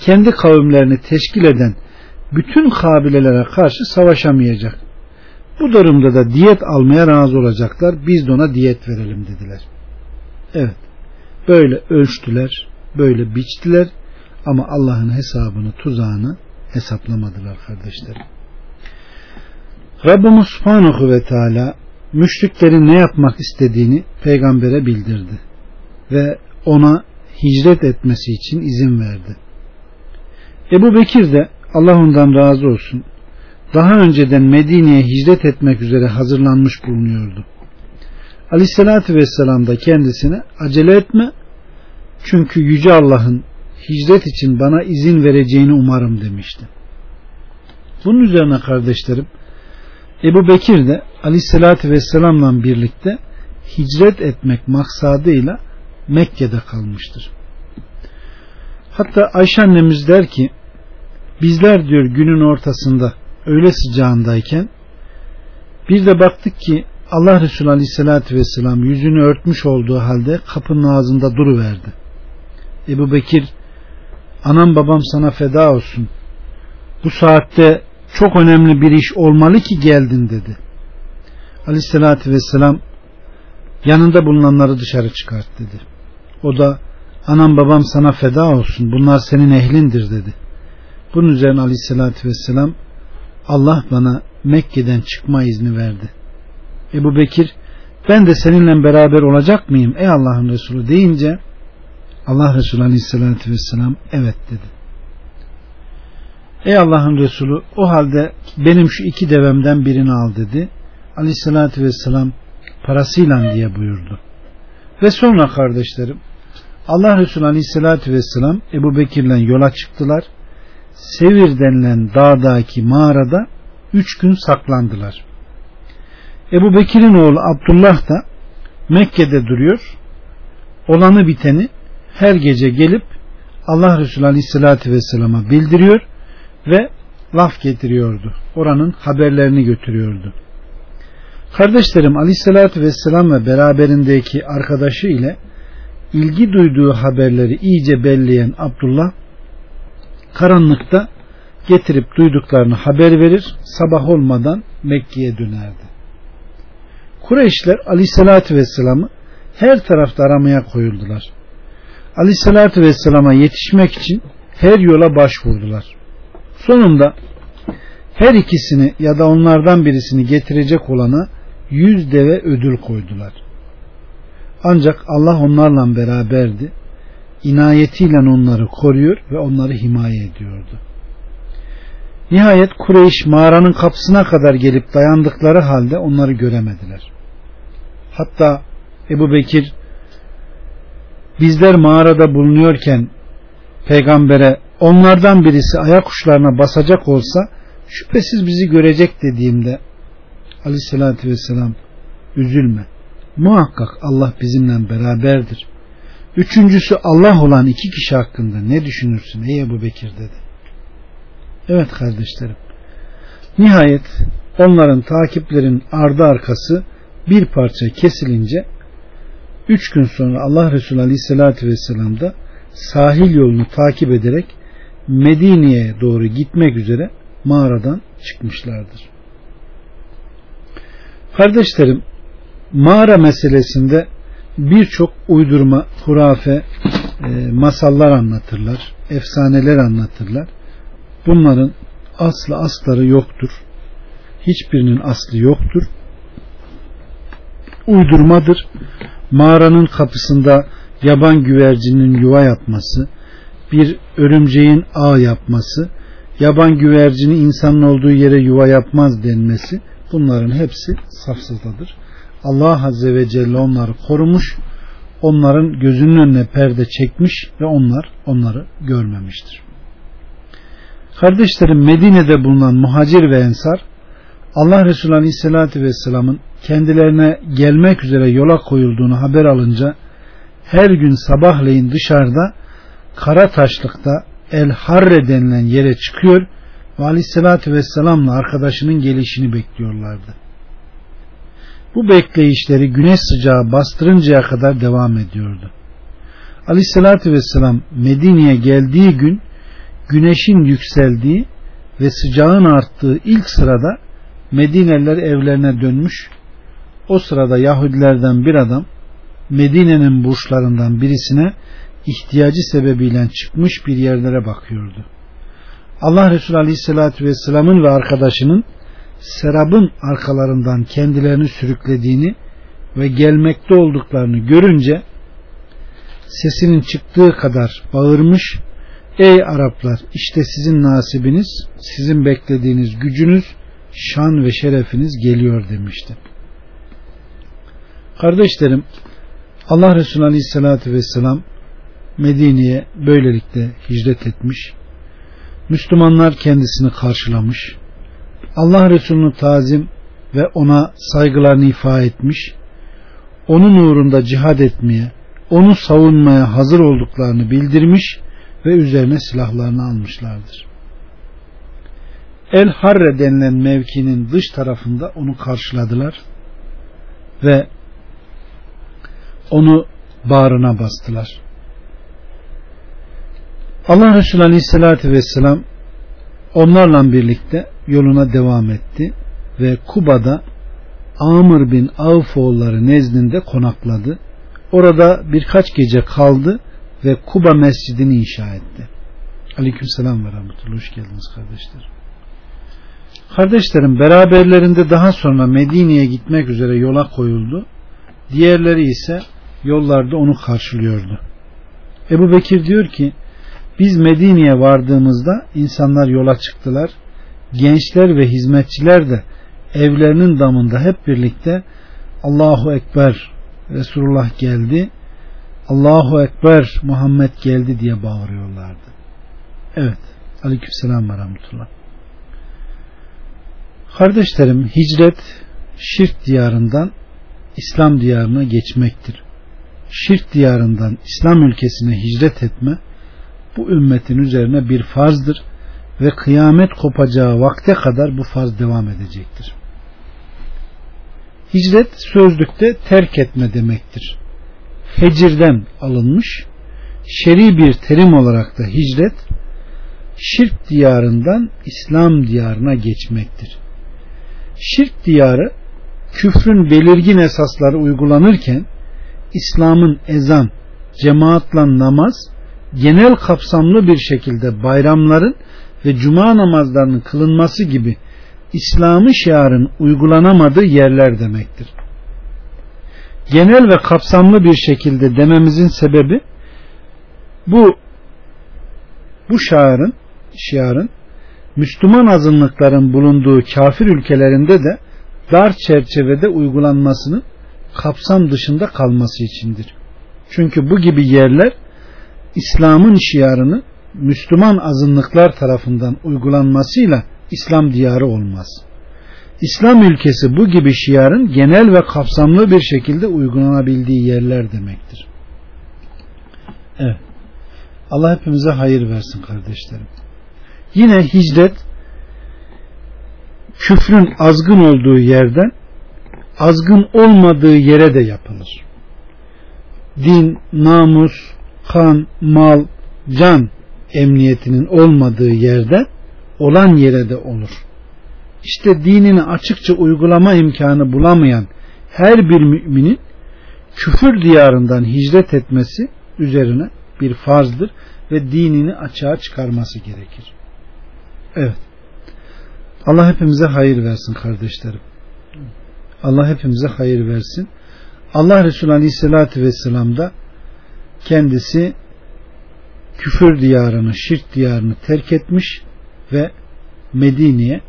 kendi kavimlerini teşkil eden bütün kabilelere karşı savaşamayacak. Bu durumda da diyet almaya razı olacaklar. Biz de ona diyet verelim dediler. Evet. Böyle ölçtüler, böyle biçtiler ama Allah'ın hesabını, tuzağını hesaplamadılar kardeşlerim. Rabbimiz Subhanahu ve Teala müşriklerin ne yapmak istediğini peygambere bildirdi ve ona hicret etmesi için izin verdi. Ebu Bekir de Allah ondan razı olsun daha önceden Medine'ye hicret etmek üzere hazırlanmış bulunuyordu. Aleyhissalatü vesselam da kendisine acele etme çünkü Yüce Allah'ın hicret için bana izin vereceğini umarım demişti. Bunun üzerine kardeşlerim Ebu Bekir de aleyhissalatü vesselamla birlikte hicret etmek maksadıyla Mekke'de kalmıştır. Hatta Ayşe annemiz der ki bizler diyor günün ortasında öyle sıcağındayken bir de baktık ki Allah Resulü Aleyhisselatü Vesselam yüzünü örtmüş olduğu halde kapının ağzında duruverdi. Ebu Bekir anam babam sana feda olsun. Bu saatte çok önemli bir iş olmalı ki geldin dedi. Aleyhisselatü Vesselam yanında bulunanları dışarı çıkart dedi. O da anam babam sana feda olsun bunlar senin ehlindir dedi. Bunun üzerine Aleyhisselatü Vesselam Allah bana Mekke'den çıkma izni verdi. Ebu Bekir ben de seninle beraber olacak mıyım ey Allah'ın Resulü deyince Allah Resulü Aleyhisselatü Vesselam evet dedi. Ey Allah'ın Resulü o halde benim şu iki devemden birini al dedi. Aleyhissalatü vesselam parasıyla diye buyurdu. Ve sonra kardeşlerim Allah Resulü Aleyhisselatü vesselam Ebu Bekir'le yola çıktılar. Sevir denilen dağdaki mağarada üç gün saklandılar. Ebu Bekir'in oğlu Abdullah da Mekke'de duruyor. Olanı biteni her gece gelip Allah Resulü Aleyhisselatü Vesselam'a bildiriyor ve laf getiriyordu. Oranın haberlerini götürüyordu. Kardeşlerim Aleyhisselatü Vesselam ve beraberindeki arkadaşı ile ilgi duyduğu haberleri iyice belleyen Abdullah karanlıkta getirip duyduklarını haber verir, sabah olmadan Mekke'ye dönerdi. Kureyşler Aleyhisselatü Vesselam'ı her tarafta aramaya koyuldular. Aleyhisselatü Vesselam'a yetişmek için her yola başvurdular. Sonunda her ikisini ya da onlardan birisini getirecek olana yüz deve ödül koydular. Ancak Allah onlarla beraberdi. İnayetiyle onları koruyor ve onları himaye ediyordu. Nihayet Kureyş mağaranın kapısına kadar gelip dayandıkları halde onları göremediler. Hatta Ebu Bekir bizler mağarada bulunuyorken peygambere onlardan birisi ayak uçlarına basacak olsa şüphesiz bizi görecek dediğimde aleyhissalatü vesselam üzülme. Muhakkak Allah bizimle beraberdir. Üçüncüsü Allah olan iki kişi hakkında ne düşünürsün ey Ebu Bekir dedi. Evet kardeşlerim nihayet onların takiplerin ardı arkası bir parça kesilince üç gün sonra Allah Resulü Aleyhisselatü Vesselam da sahil yolunu takip ederek Medine'ye doğru gitmek üzere mağaradan çıkmışlardır. Kardeşlerim mağara meselesinde birçok uydurma, hurafe, e, masallar anlatırlar, efsaneler anlatırlar. Bunların aslı asları yoktur. Hiçbirinin aslı yoktur. Uydurmadır. Mağaranın kapısında yaban güvercinin yuva yapması, bir örümceğin ağ yapması, yaban güvercini insanın olduğu yere yuva yapmaz denmesi bunların hepsi safsızdadır. Allah Azze ve Celle onları korumuş, onların gözünün önüne perde çekmiş ve onlar onları görmemiştir. Kardeşlerim Medine'de bulunan muhacir ve ensar Allah Resulü Aleyhisselatü Vesselam'ın kendilerine gelmek üzere yola koyulduğunu haber alınca her gün sabahleyin dışarıda kara taşlıkta El Harre denilen yere çıkıyor ve Aleyhisselatü Vesselam'la arkadaşının gelişini bekliyorlardı. Bu bekleyişleri güneş sıcağı bastırıncaya kadar devam ediyordu. Aleyhisselatü Vesselam Medine'ye geldiği gün güneşin yükseldiği ve sıcağın arttığı ilk sırada Medineliler evlerine dönmüş. O sırada Yahudilerden bir adam Medine'nin burçlarından birisine ihtiyacı sebebiyle çıkmış bir yerlere bakıyordu. Allah Resulü Aleyhisselatü Vesselam'ın ve arkadaşının serabın arkalarından kendilerini sürüklediğini ve gelmekte olduklarını görünce sesinin çıktığı kadar bağırmış Ey Araplar işte sizin nasibiniz sizin beklediğiniz gücünüz şan ve şerefiniz geliyor demişti. Kardeşlerim Allah Resulü Aleyhisselatü Vesselam Medine'ye böylelikle hicret etmiş. Müslümanlar kendisini karşılamış. Allah Resulü'nü tazim ve ona saygılarını ifa etmiş. Onun uğrunda cihad etmeye, onu savunmaya hazır olduklarını bildirmiş ve üzerine silahlarını almışlardır. El Harre denilen mevkinin dış tarafında onu karşıladılar ve onu bağrına bastılar. Allah Resulü Aleyhisselatü Vesselam onlarla birlikte yoluna devam etti ve Kuba'da Amr bin Avfoğulları nezdinde konakladı. Orada birkaç gece kaldı ve Kuba mescidini inşa etti. Aleyküm selam ve rahmetullah. Hoş geldiniz kardeşlerim. Kardeşlerim beraberlerinde daha sonra Medine'ye gitmek üzere yola koyuldu. Diğerleri ise yollarda onu karşılıyordu. Ebu Bekir diyor ki biz Medine'ye vardığımızda insanlar yola çıktılar. Gençler ve hizmetçiler de evlerinin damında hep birlikte Allahu Ekber Resulullah geldi. Allahu Ekber Muhammed geldi diye bağırıyorlardı. Evet. Aleykümselam ve rahmetullah. Kardeşlerim hicret şirk diyarından İslam diyarına geçmektir. Şirk diyarından İslam ülkesine hicret etme bu ümmetin üzerine bir farzdır ve kıyamet kopacağı vakte kadar bu farz devam edecektir. Hicret sözlükte terk etme demektir. Hecirden alınmış, şer'i bir terim olarak da hicret, şirk diyarından İslam diyarına geçmektir. Şirk diyarı küfrün belirgin esasları uygulanırken İslam'ın ezan, cemaatla namaz, genel kapsamlı bir şekilde bayramların ve cuma namazlarının kılınması gibi İslam'ı şiarın uygulanamadığı yerler demektir. Genel ve kapsamlı bir şekilde dememizin sebebi bu bu şiarın şiarın Müslüman azınlıkların bulunduğu kafir ülkelerinde de dar çerçevede uygulanmasının kapsam dışında kalması içindir. Çünkü bu gibi yerler İslam'ın şiarını Müslüman azınlıklar tarafından uygulanmasıyla İslam diyarı olmaz. İslam ülkesi bu gibi şiarın genel ve kapsamlı bir şekilde uygulanabildiği yerler demektir. Evet. Allah hepimize hayır versin kardeşlerim. Yine hicret küfrün azgın olduğu yerden azgın olmadığı yere de yapılır. Din, namus, kan, mal, can emniyetinin olmadığı yerde olan yere de olur. İşte dinini açıkça uygulama imkanı bulamayan her bir müminin küfür diyarından hicret etmesi üzerine bir farzdır ve dinini açığa çıkarması gerekir. Evet. Allah hepimize hayır versin kardeşlerim. Allah hepimize hayır versin. Allah Resulü Aleyhisselatü Vesselam da kendisi küfür diyarını, şirk diyarını terk etmiş ve Medine'ye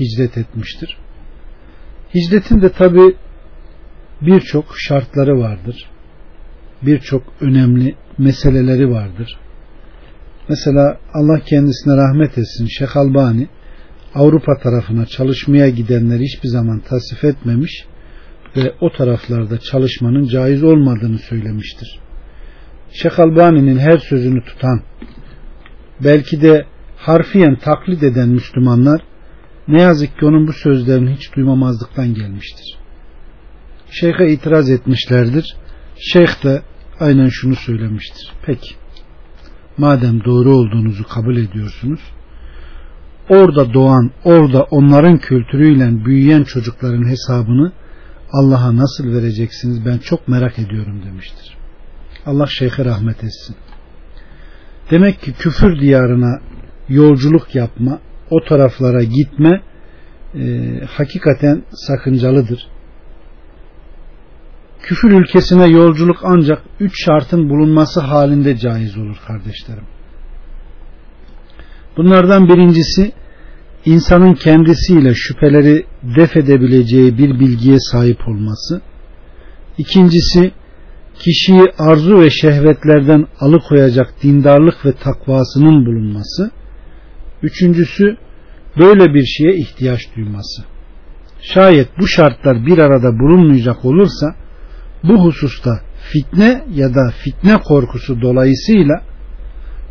hicret etmiştir. Hicretin de tabi birçok şartları vardır. Birçok önemli meseleleri vardır. Mesela Allah kendisine rahmet etsin Şeyh Albani Avrupa tarafına çalışmaya gidenleri hiçbir zaman tasvip etmemiş ve o taraflarda çalışmanın caiz olmadığını söylemiştir. Şeyh Albani'nin her sözünü tutan belki de harfiyen taklit eden Müslümanlar ne yazık ki onun bu sözlerini hiç duymamazlıktan gelmiştir. Şeyh'e itiraz etmişlerdir. Şeyh de aynen şunu söylemiştir. Peki madem doğru olduğunuzu kabul ediyorsunuz orada doğan, orada onların kültürüyle büyüyen çocukların hesabını Allah'a nasıl vereceksiniz ben çok merak ediyorum demiştir. Allah şeyhe rahmet etsin. Demek ki küfür diyarına yolculuk yapma, o taraflara gitme e, hakikaten sakıncalıdır. Küfür ülkesine yolculuk ancak üç şartın bulunması halinde caiz olur kardeşlerim. Bunlardan birincisi insanın kendisiyle şüpheleri def edebileceği bir bilgiye sahip olması. İkincisi kişiyi arzu ve şehvetlerden alıkoyacak dindarlık ve takvasının bulunması. Üçüncüsü böyle bir şeye ihtiyaç duyması. Şayet bu şartlar bir arada bulunmayacak olursa bu hususta fitne ya da fitne korkusu dolayısıyla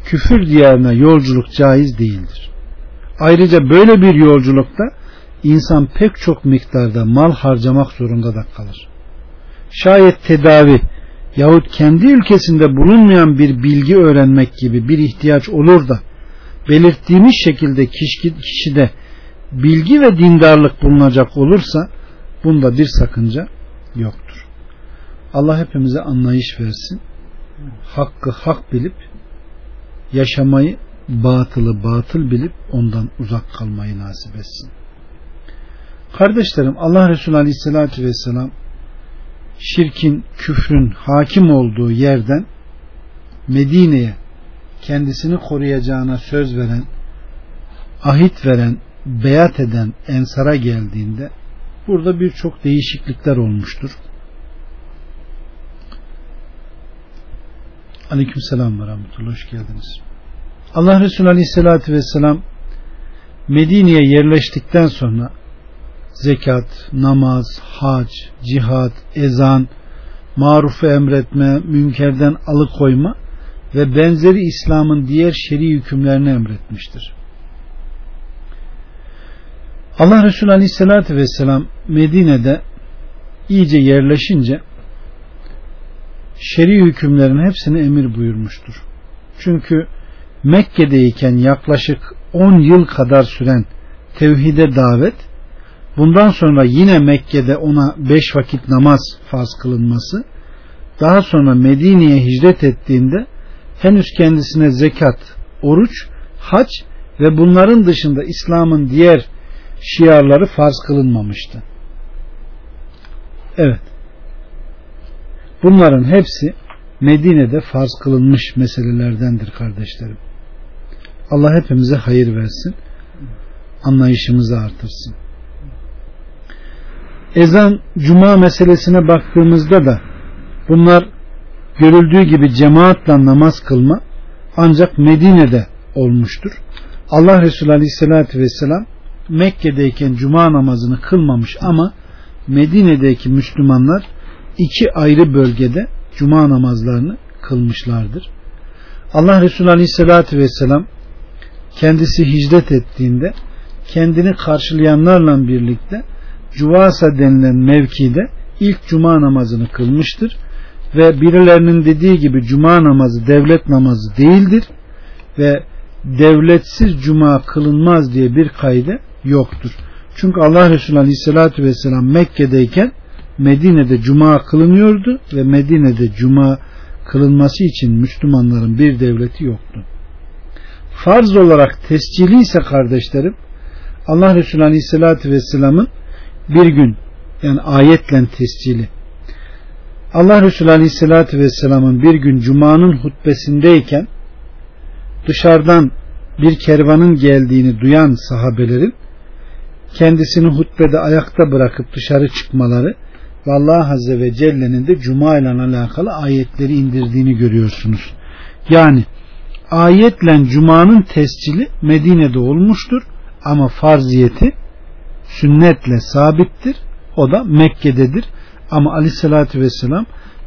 küfür diyarına yolculuk caiz değildir. Ayrıca böyle bir yolculukta insan pek çok miktarda mal harcamak zorunda da kalır. Şayet tedavi yahut kendi ülkesinde bulunmayan bir bilgi öğrenmek gibi bir ihtiyaç olur da belirttiğimiz şekilde kişi, kişide bilgi ve dindarlık bulunacak olursa bunda bir sakınca yoktur. Allah hepimize anlayış versin. Hakkı hak bilip yaşamayı batılı batıl bilip ondan uzak kalmayı nasip etsin. Kardeşlerim Allah Resulü Aleyhisselatü Vesselam şirkin, küfrün hakim olduğu yerden Medine'ye kendisini koruyacağına söz veren, ahit veren, beyat eden ensara geldiğinde burada birçok değişiklikler olmuştur. Aleyküm selam ve rahmetullah. Hoş geldiniz. Allah Resulü Aleyhisselatü Vesselam Medine'ye yerleştikten sonra zekat, namaz, hac, cihat, ezan, marufu emretme, münkerden alıkoyma ve benzeri İslam'ın diğer şer'i hükümlerini emretmiştir. Allah Resulü Aleyhisselatü Vesselam Medine'de iyice yerleşince şer'i hükümlerin hepsini emir buyurmuştur. Çünkü Mekke'deyken yaklaşık 10 yıl kadar süren tevhide davet, bundan sonra yine Mekke'de ona 5 vakit namaz farz kılınması, daha sonra Medine'ye hicret ettiğinde henüz kendisine zekat, oruç, hac ve bunların dışında İslam'ın diğer şiarları farz kılınmamıştı. Evet. Bunların hepsi Medine'de farz kılınmış meselelerdendir kardeşlerim. Allah hepimize hayır versin. Anlayışımızı artırsın. Ezan, cuma meselesine baktığımızda da bunlar görüldüğü gibi cemaatle namaz kılma ancak Medine'de olmuştur. Allah Resulü Aleyhisselatü Vesselam Mekke'deyken cuma namazını kılmamış ama Medine'deki Müslümanlar iki ayrı bölgede cuma namazlarını kılmışlardır. Allah Resulü Aleyhisselatü Vesselam kendisi hicret ettiğinde kendini karşılayanlarla birlikte Cuvasa denilen mevkide ilk cuma namazını kılmıştır ve birilerinin dediği gibi cuma namazı devlet namazı değildir ve devletsiz cuma kılınmaz diye bir kaydı yoktur. Çünkü Allah Resulü Aleyhisselatü Vesselam Mekke'deyken Medine'de cuma kılınıyordu ve Medine'de cuma kılınması için Müslümanların bir devleti yoktu. Farz olarak tescili ise kardeşlerim Allah Resulü Aleyhisselatü Vesselam'ın bir gün yani ayetle tescili Allah Resulü Aleyhisselatü Vesselam'ın bir gün Cuma'nın hutbesindeyken dışarıdan bir kervanın geldiğini duyan sahabelerin kendisini hutbede ayakta bırakıp dışarı çıkmaları ve Allah Azze ve Celle'nin de Cuma ile alakalı ayetleri indirdiğini görüyorsunuz. Yani ayetle Cuma'nın tescili Medine'de olmuştur ama farziyeti sünnetle sabittir. O da Mekke'dedir. Ama aleyhissalatü vesselam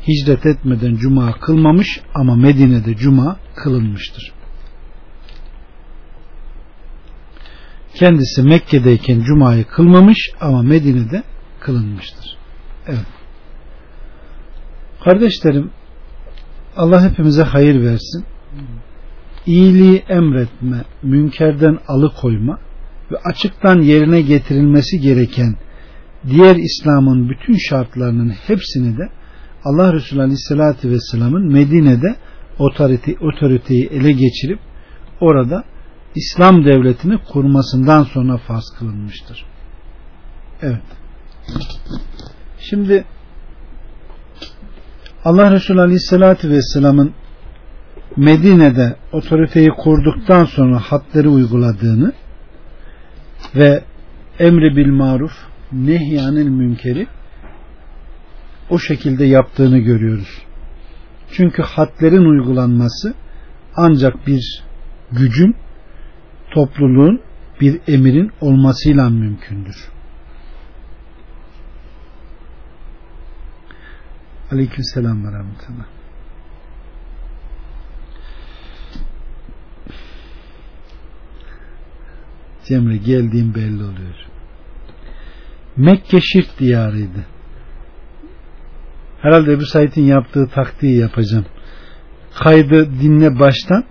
hicret etmeden cuma kılmamış ama Medine'de cuma kılınmıştır. Kendisi Mekke'deyken cumayı kılmamış ama Medine'de kılınmıştır. Evet. Kardeşlerim Allah hepimize hayır versin. İyiliği emretme, münkerden alıkoyma ve açıktan yerine getirilmesi gereken diğer İslam'ın bütün şartlarının hepsini de Allah Resulü Aleyhisselatü Vesselam'ın Medine'de otorite, otoriteyi ele geçirip orada İslam devletini kurmasından sonra farz kılınmıştır. Evet. Şimdi Allah Resulü Aleyhisselatü Vesselam'ın Medine'de otoriteyi kurduktan sonra hadleri uyguladığını ve emri bil maruf nehyanil münkeri o şekilde yaptığını görüyoruz. Çünkü hadlerin uygulanması ancak bir gücün, topluluğun, bir emirin olmasıyla mümkündür. Aleyküm selam ve rahmetullah. Cemre geldiğim belli oluyor. Mekke şirk diyarıydı. Herhalde bu Said'in yaptığı taktiği yapacağım. Kaydı dinle baştan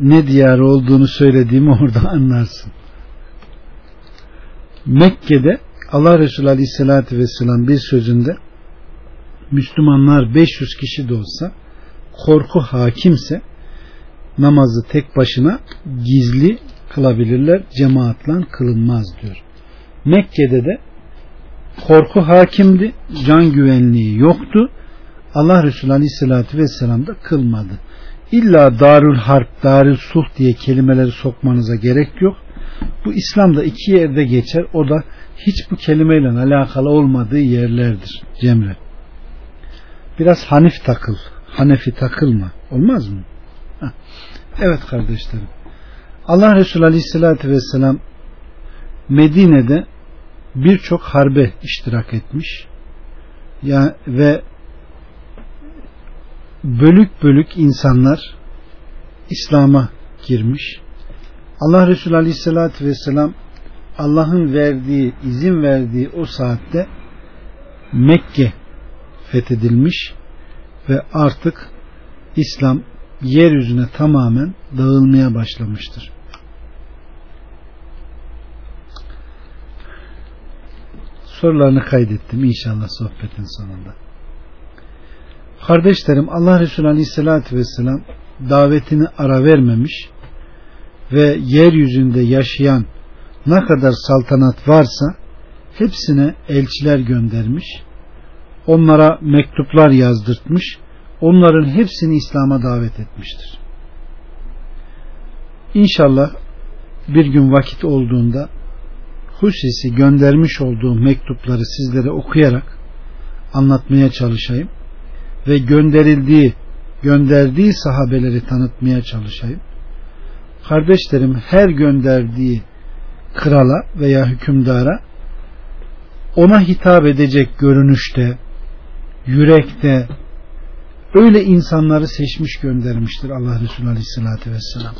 ne diyarı olduğunu söylediğimi orada anlarsın. Mekke'de Allah Resulü Aleyhisselatü Vesselam bir sözünde Müslümanlar 500 kişi de olsa korku hakimse namazı tek başına gizli kılabilirler cemaatla kılınmaz diyor. Mekke'de de korku hakimdi, can güvenliği yoktu. Allah Resulü Aleyhisselatü Vesselam da kılmadı. İlla darül harp, darül sulh diye kelimeleri sokmanıza gerek yok. Bu İslam'da iki yerde geçer. O da hiç bu kelimeyle alakalı olmadığı yerlerdir Cemre. Biraz Hanif takıl. Hanefi takılma. Olmaz mı? Heh. Evet kardeşlerim. Allah Resulü Aleyhisselatü Vesselam Medine'de birçok harbe iştirak etmiş. Ya ve bölük bölük insanlar İslam'a girmiş. Allah Resulü Aleyhisselatü Vesselam Allah'ın verdiği, izin verdiği o saatte Mekke fethedilmiş ve artık İslam yeryüzüne tamamen dağılmaya başlamıştır. Sorularını kaydettim inşallah sohbetin sonunda. Kardeşlerim Allah Resulü Aleyhisselatü Vesselam davetini ara vermemiş ve yeryüzünde yaşayan ne kadar saltanat varsa hepsine elçiler göndermiş. Onlara mektuplar yazdırtmış. Onların hepsini İslam'a davet etmiştir. İnşallah bir gün vakit olduğunda Husisi göndermiş olduğu mektupları sizlere okuyarak anlatmaya çalışayım ve gönderildiği gönderdiği sahabeleri tanıtmaya çalışayım. Kardeşlerim her gönderdiği krala veya hükümdara ona hitap edecek görünüşte, yürekte öyle insanları seçmiş göndermiştir Allah Resulü Aleyhisselatü Vesselam.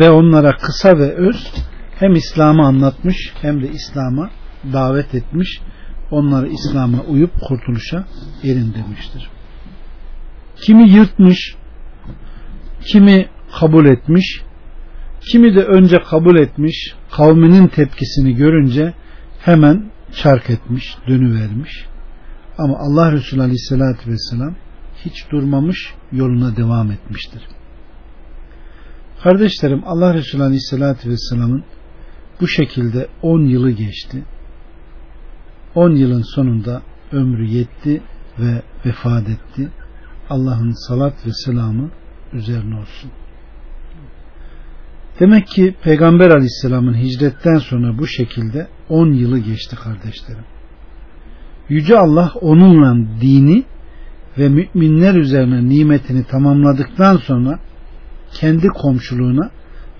Ve onlara kısa ve öz hem İslam'ı anlatmış hem de İslam'a davet etmiş. Onları İslam'a uyup kurtuluşa erin demiştir. Kimi yırtmış, kimi kabul etmiş, kimi de önce kabul etmiş, kavminin tepkisini görünce hemen çark etmiş, dönüvermiş. Ama Allah Resulü Aleyhisselatü Vesselam hiç durmamış, yoluna devam etmiştir. Kardeşlerim Allah Resulü Aleyhisselatü Vesselam'ın bu şekilde 10 yılı geçti. 10 yılın sonunda ömrü yetti ve vefat etti. Allah'ın salat ve selamı üzerine olsun. Demek ki Peygamber Aleyhisselam'ın hicretten sonra bu şekilde 10 yılı geçti kardeşlerim. Yüce Allah onunla dini ve müminler üzerine nimetini tamamladıktan sonra kendi komşuluğuna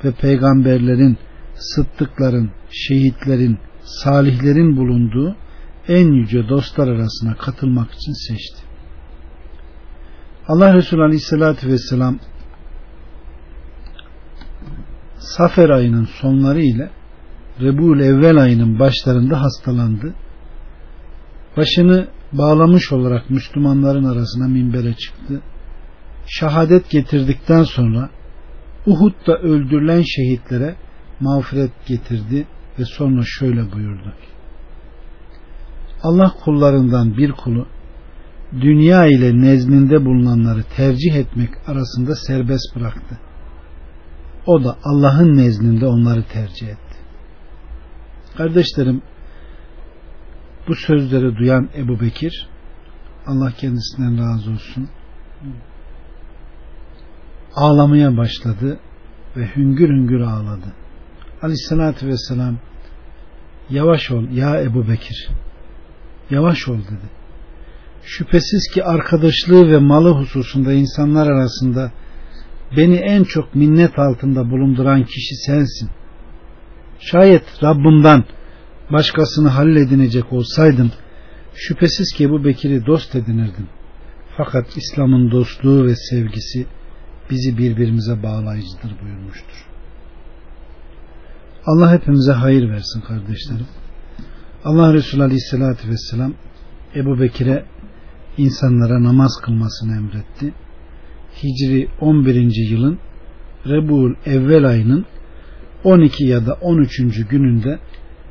ve peygamberlerin, sıddıkların, şehitlerin, salihlerin bulunduğu en yüce dostlar arasına katılmak için seçti. Allah Resulü Aleyhisselatü Vesselam Safer ayının sonları ile Rebul evvel ayının başlarında hastalandı. Başını bağlamış olarak Müslümanların arasına minbere çıktı. Şahadet getirdikten sonra Uhud'da öldürülen şehitlere mağfiret getirdi ve sonra şöyle buyurdu. Allah kullarından bir kulu dünya ile nezdinde bulunanları tercih etmek arasında serbest bıraktı. O da Allah'ın nezdinde onları tercih etti. Kardeşlerim bu sözleri duyan Ebu Bekir Allah kendisinden razı olsun ağlamaya başladı ve hüngür hüngür ağladı. Aleyhissalatü vesselam yavaş ol ya Ebu Bekir yavaş ol dedi. Şüphesiz ki arkadaşlığı ve malı hususunda insanlar arasında beni en çok minnet altında bulunduran kişi sensin. Şayet Rabbimden başkasını halledinecek olsaydım şüphesiz ki bu Bekir'i dost edinirdim. Fakat İslam'ın dostluğu ve sevgisi bizi birbirimize bağlayıcıdır buyurmuştur. Allah hepimize hayır versin kardeşlerim. Allah Resulü Aleyhisselatü Vesselam Ebu Bekir'e insanlara namaz kılmasını emretti. Hicri 11. yılın Rebul evvel ayının 12 ya da 13. gününde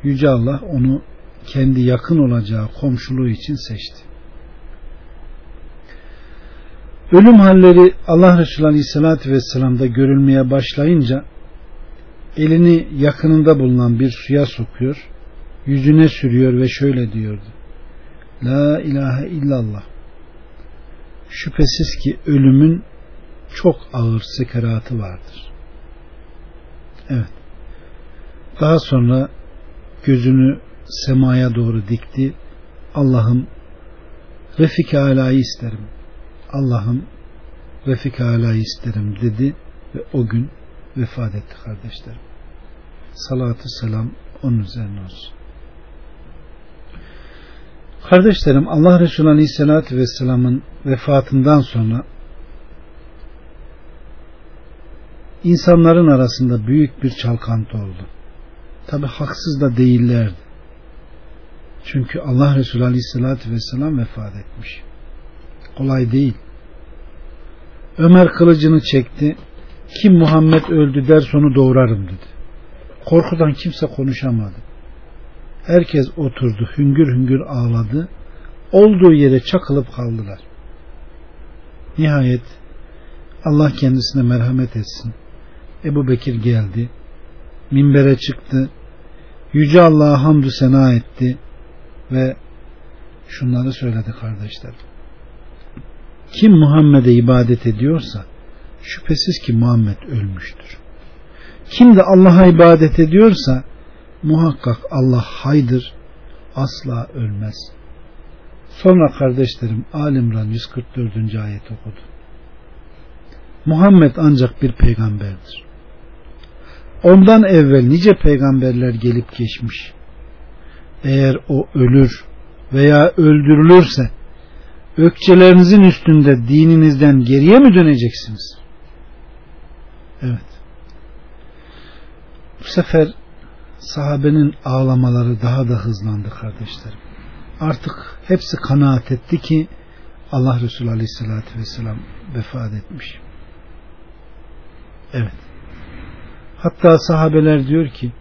Yüce Allah onu kendi yakın olacağı komşuluğu için seçti. Ölüm halleri Allah Resulü Aleyhisselatü Vesselam'da görülmeye başlayınca elini yakınında bulunan bir suya sokuyor, yüzüne sürüyor ve şöyle diyordu. La ilahe illallah. Şüphesiz ki ölümün çok ağır sekeratı vardır. Evet. Daha sonra gözünü semaya doğru dikti. Allah'ım Refik Ala'yı isterim. Allah'ım Refik Ala'yı isterim dedi ve o gün vefat etti kardeşlerim. Salatü selam onun üzerine olsun. Kardeşlerim Allah Resulü Aleyhisselatü Vesselam'ın vefatından sonra insanların arasında büyük bir çalkantı oldu. Tabi haksız da değillerdi. Çünkü Allah Resulü Aleyhisselatü Vesselam vefat etmiş. Kolay değil. Ömer kılıcını çekti. Kim Muhammed öldü der onu doğurarım dedi. Korkudan kimse konuşamadı. Herkes oturdu, hüngür hüngür ağladı. Olduğu yere çakılıp kaldılar. Nihayet Allah kendisine merhamet etsin. Ebu Bekir geldi. Minbere çıktı. Yüce Allah'a hamdü sena etti. Ve şunları söyledi kardeşlerim. Kim Muhammed'e ibadet ediyorsa şüphesiz ki Muhammed ölmüştür. Kim de Allah'a ibadet ediyorsa muhakkak Allah haydır, asla ölmez. Sonra kardeşlerim Alimran 144. ayet okudu. Muhammed ancak bir peygamberdir. Ondan evvel nice peygamberler gelip geçmiş. Eğer o ölür veya öldürülürse ökçelerinizin üstünde dininizden geriye mi döneceksiniz? Evet. Bu sefer sahabenin ağlamaları daha da hızlandı kardeşlerim. Artık hepsi kanaat etti ki Allah Resulü Aleyhisselatü Vesselam vefat etmiş. Evet. Hatta sahabeler diyor ki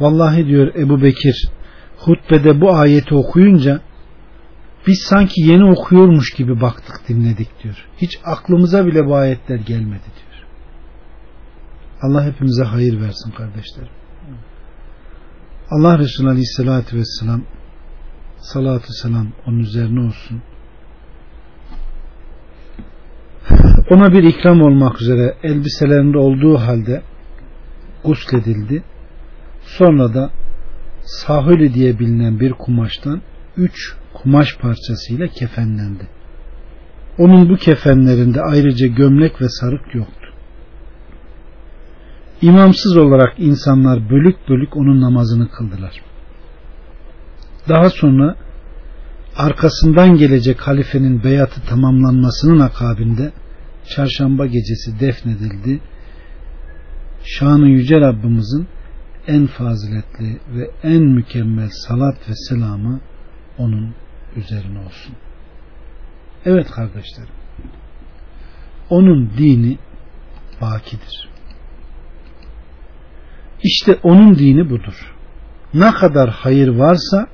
vallahi diyor Ebu Bekir hutbede bu ayeti okuyunca biz sanki yeni okuyormuş gibi baktık dinledik diyor. Hiç aklımıza bile bu ayetler gelmedi diyor. Allah hepimize hayır versin kardeşlerim. Allah Resulü Aleyhisselatü Vesselam salatü selam onun üzerine olsun. Ona bir ikram olmak üzere elbiselerinde olduğu halde gusledildi. Sonra da sahili diye bilinen bir kumaştan üç kumaş parçasıyla kefenlendi. Onun bu kefenlerinde ayrıca gömlek ve sarık yoktu. İmamsız olarak insanlar bölük bölük onun namazını kıldılar. Daha sonra arkasından gelecek halifenin beyatı tamamlanmasının akabinde çarşamba gecesi defnedildi. Şanı Yüce Rabbimizin en faziletli ve en mükemmel salat ve selamı onun üzerine olsun. Evet kardeşlerim. Onun dini bakidir. İşte onun dini budur. Ne kadar hayır varsa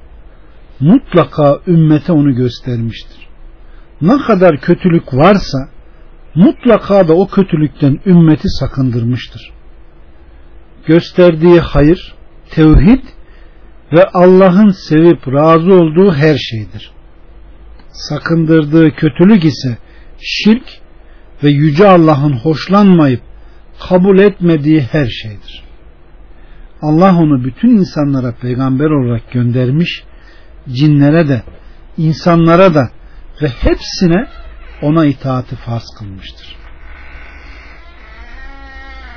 mutlaka ümmete onu göstermiştir. Ne kadar kötülük varsa mutlaka da o kötülükten ümmeti sakındırmıştır. Gösterdiği hayır, tevhid ve Allah'ın sevip razı olduğu her şeydir. Sakındırdığı kötülük ise şirk ve yüce Allah'ın hoşlanmayıp kabul etmediği her şeydir. Allah onu bütün insanlara peygamber olarak göndermiş, cinlere de, insanlara da ve hepsine ona itaati farz kılmıştır.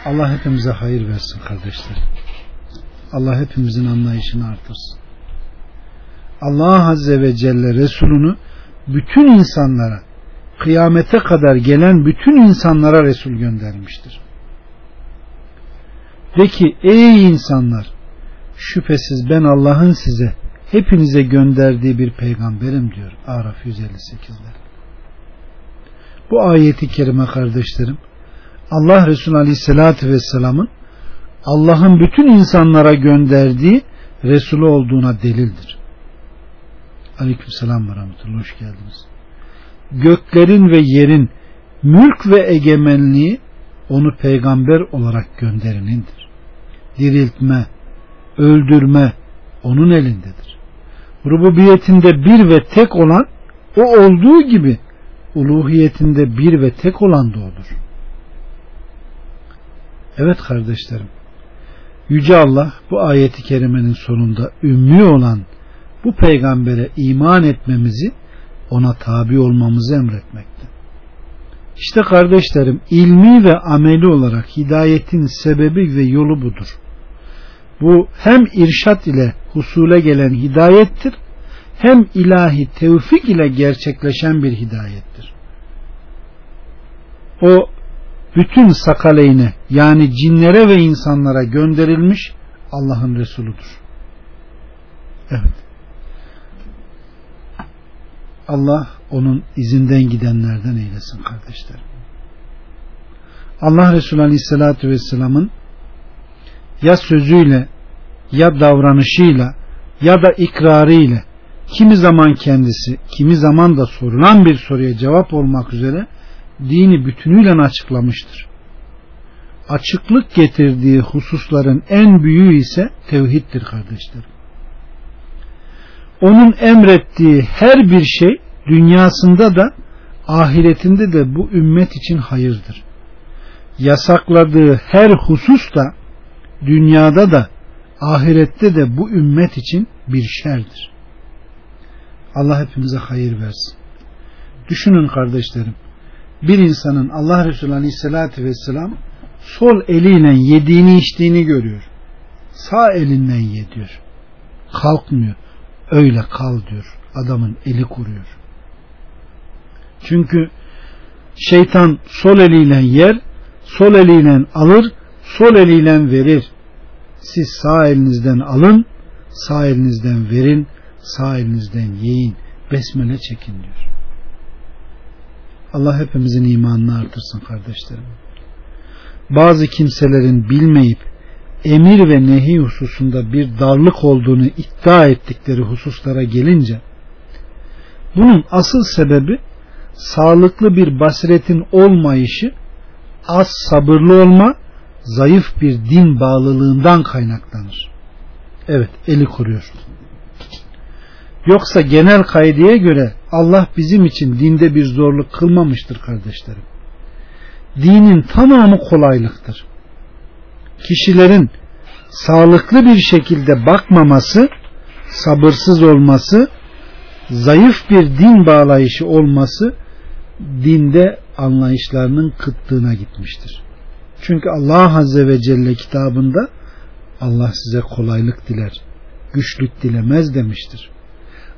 Allah hepimize hayır versin kardeşlerim. Allah hepimizin anlayışını artırsın. Allah Azze ve Celle Resulünü bütün insanlara kıyamete kadar gelen bütün insanlara Resul göndermiştir. De ki ey insanlar şüphesiz ben Allah'ın size hepinize gönderdiği bir peygamberim diyor Araf 158'de. Bu ayeti kerime kardeşlerim Allah Resulü Aleyhisselatü Vesselam'ın Allah'ın bütün insanlara gönderdiği Resulü olduğuna delildir. Aleyküm selam ve rahmetullah. Hoş geldiniz. Göklerin ve yerin mülk ve egemenliği onu peygamber olarak gönderinindir. Diriltme, öldürme onun elindedir. Rububiyetinde bir ve tek olan o olduğu gibi uluhiyetinde bir ve tek olan da odur. Evet kardeşlerim. Yüce Allah bu ayeti kerimenin sonunda ümmi olan bu peygambere iman etmemizi ona tabi olmamızı emretmekte. İşte kardeşlerim ilmi ve ameli olarak hidayetin sebebi ve yolu budur. Bu hem irşat ile husule gelen hidayettir hem ilahi tevfik ile gerçekleşen bir hidayettir. O bütün sakaleyne yani cinlere ve insanlara gönderilmiş Allah'ın Resuludur. Evet. Allah onun izinden gidenlerden eylesin kardeşlerim. Allah Resulü Aleyhisselatü Vesselam'ın ya sözüyle ya davranışıyla ya da ikrarıyla kimi zaman kendisi kimi zaman da sorulan bir soruya cevap olmak üzere dini bütünüyle açıklamıştır. Açıklık getirdiği hususların en büyüğü ise tevhiddir kardeşlerim. Onun emrettiği her bir şey dünyasında da ahiretinde de bu ümmet için hayırdır. Yasakladığı her husus da dünyada da ahirette de bu ümmet için bir şerdir. Allah hepimize hayır versin. Düşünün kardeşlerim. Bir insanın Allah Resulü Aleyhisselatü Vesselam sol eliyle yediğini içtiğini görüyor. Sağ elinden ye. Kalkmıyor. Öyle kal diyor. Adamın eli kuruyor. Çünkü şeytan sol eliyle yer, sol eliyle alır, sol eliyle verir. Siz sağ elinizden alın, sağ elinizden verin, sağ elinizden yiyin, besmele çekin diyor. Allah hepimizin imanını artırsın kardeşlerim. Bazı kimselerin bilmeyip emir ve nehi hususunda bir darlık olduğunu iddia ettikleri hususlara gelince bunun asıl sebebi sağlıklı bir basiretin olmayışı az sabırlı olma zayıf bir din bağlılığından kaynaklanır. Evet eli kuruyor. Yoksa genel kaideye göre Allah bizim için dinde bir zorluk kılmamıştır kardeşlerim. Dinin tamamı kolaylıktır. Kişilerin sağlıklı bir şekilde bakmaması, sabırsız olması, zayıf bir din bağlayışı olması dinde anlayışlarının kıttığına gitmiştir. Çünkü Allah Azze ve Celle kitabında Allah size kolaylık diler, güçlük dilemez demiştir.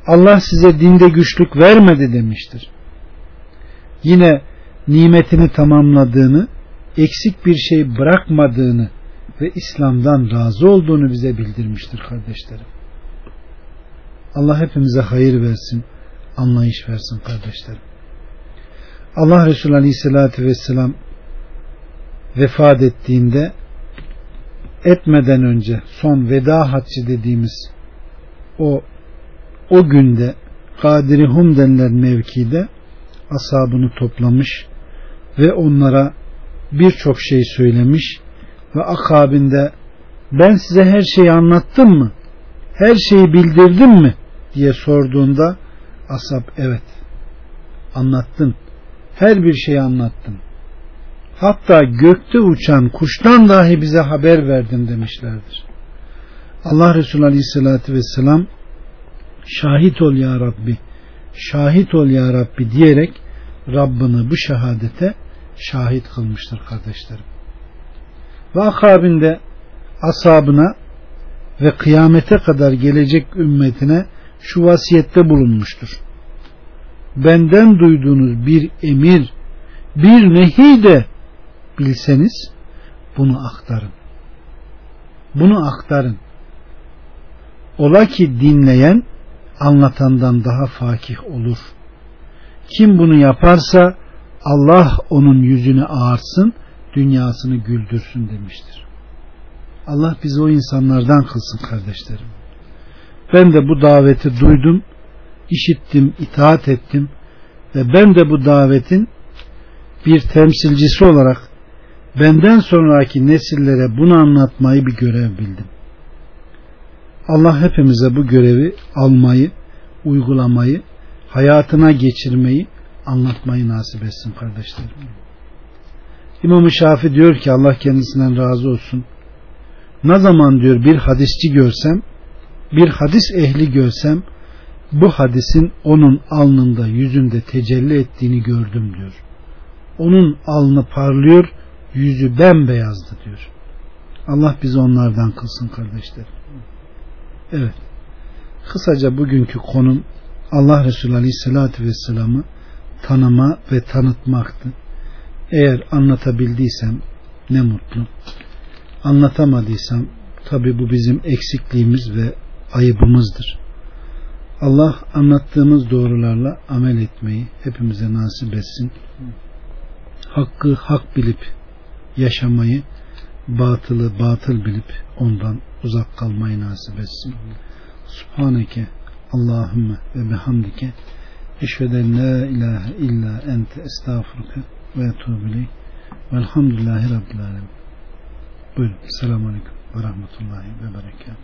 Allah size dinde güçlük vermedi demiştir. Yine nimetini tamamladığını, eksik bir şey bırakmadığını ve İslam'dan razı olduğunu bize bildirmiştir kardeşlerim. Allah hepimize hayır versin, anlayış versin kardeşlerim. Allah Resulü Aleyhisselatü Vesselam vefat ettiğinde etmeden önce son veda haccı dediğimiz o o günde Kadiri Hum denilen mevkide asabını toplamış ve onlara birçok şey söylemiş ve akabinde ben size her şeyi anlattım mı? Her şeyi bildirdim mi? diye sorduğunda asap evet anlattın. Her bir şeyi anlattın. Hatta gökte uçan kuştan dahi bize haber verdin demişlerdir. Allah Resulü Aleyhisselatü Vesselam şahit ol ya Rabbi şahit ol ya Rabbi diyerek Rabbini bu şehadete şahit kılmıştır kardeşlerim. Ve akabinde asabına ve kıyamete kadar gelecek ümmetine şu vasiyette bulunmuştur. Benden duyduğunuz bir emir, bir nehi de bilseniz bunu aktarın. Bunu aktarın. Ola ki dinleyen anlatandan daha fakih olur. Kim bunu yaparsa Allah onun yüzünü ağarsın, dünyasını güldürsün demiştir. Allah bizi o insanlardan kılsın kardeşlerim. Ben de bu daveti duydum, işittim, itaat ettim ve ben de bu davetin bir temsilcisi olarak benden sonraki nesillere bunu anlatmayı bir görev bildim. Allah hepimize bu görevi almayı, uygulamayı, hayatına geçirmeyi, anlatmayı nasip etsin kardeşlerim. İmam-ı Şafi diyor ki Allah kendisinden razı olsun. Ne zaman diyor bir hadisçi görsem, bir hadis ehli görsem, bu hadisin onun alnında, yüzünde tecelli ettiğini gördüm diyor. Onun alnı parlıyor, yüzü bembeyazdı diyor. Allah bizi onlardan kılsın kardeşlerim. Evet. Kısaca bugünkü konum Allah Resulü Aleyhisselatü Vesselam'ı tanıma ve tanıtmaktı. Eğer anlatabildiysem ne mutlu. Anlatamadıysam tabi bu bizim eksikliğimiz ve ayıbımızdır. Allah anlattığımız doğrularla amel etmeyi hepimize nasip etsin. Hakkı hak bilip yaşamayı batılı batıl bilip ondan uzak kalmayı nasip etsin. Subhaneke Allahümme ve bihamdike eşveden la ilahe illa ente estağfurke ve etubileyk velhamdülillahi rabbil alemin. Buyurun. Selamun Aleyküm ve Rahmetullahi ve Berekatuhu.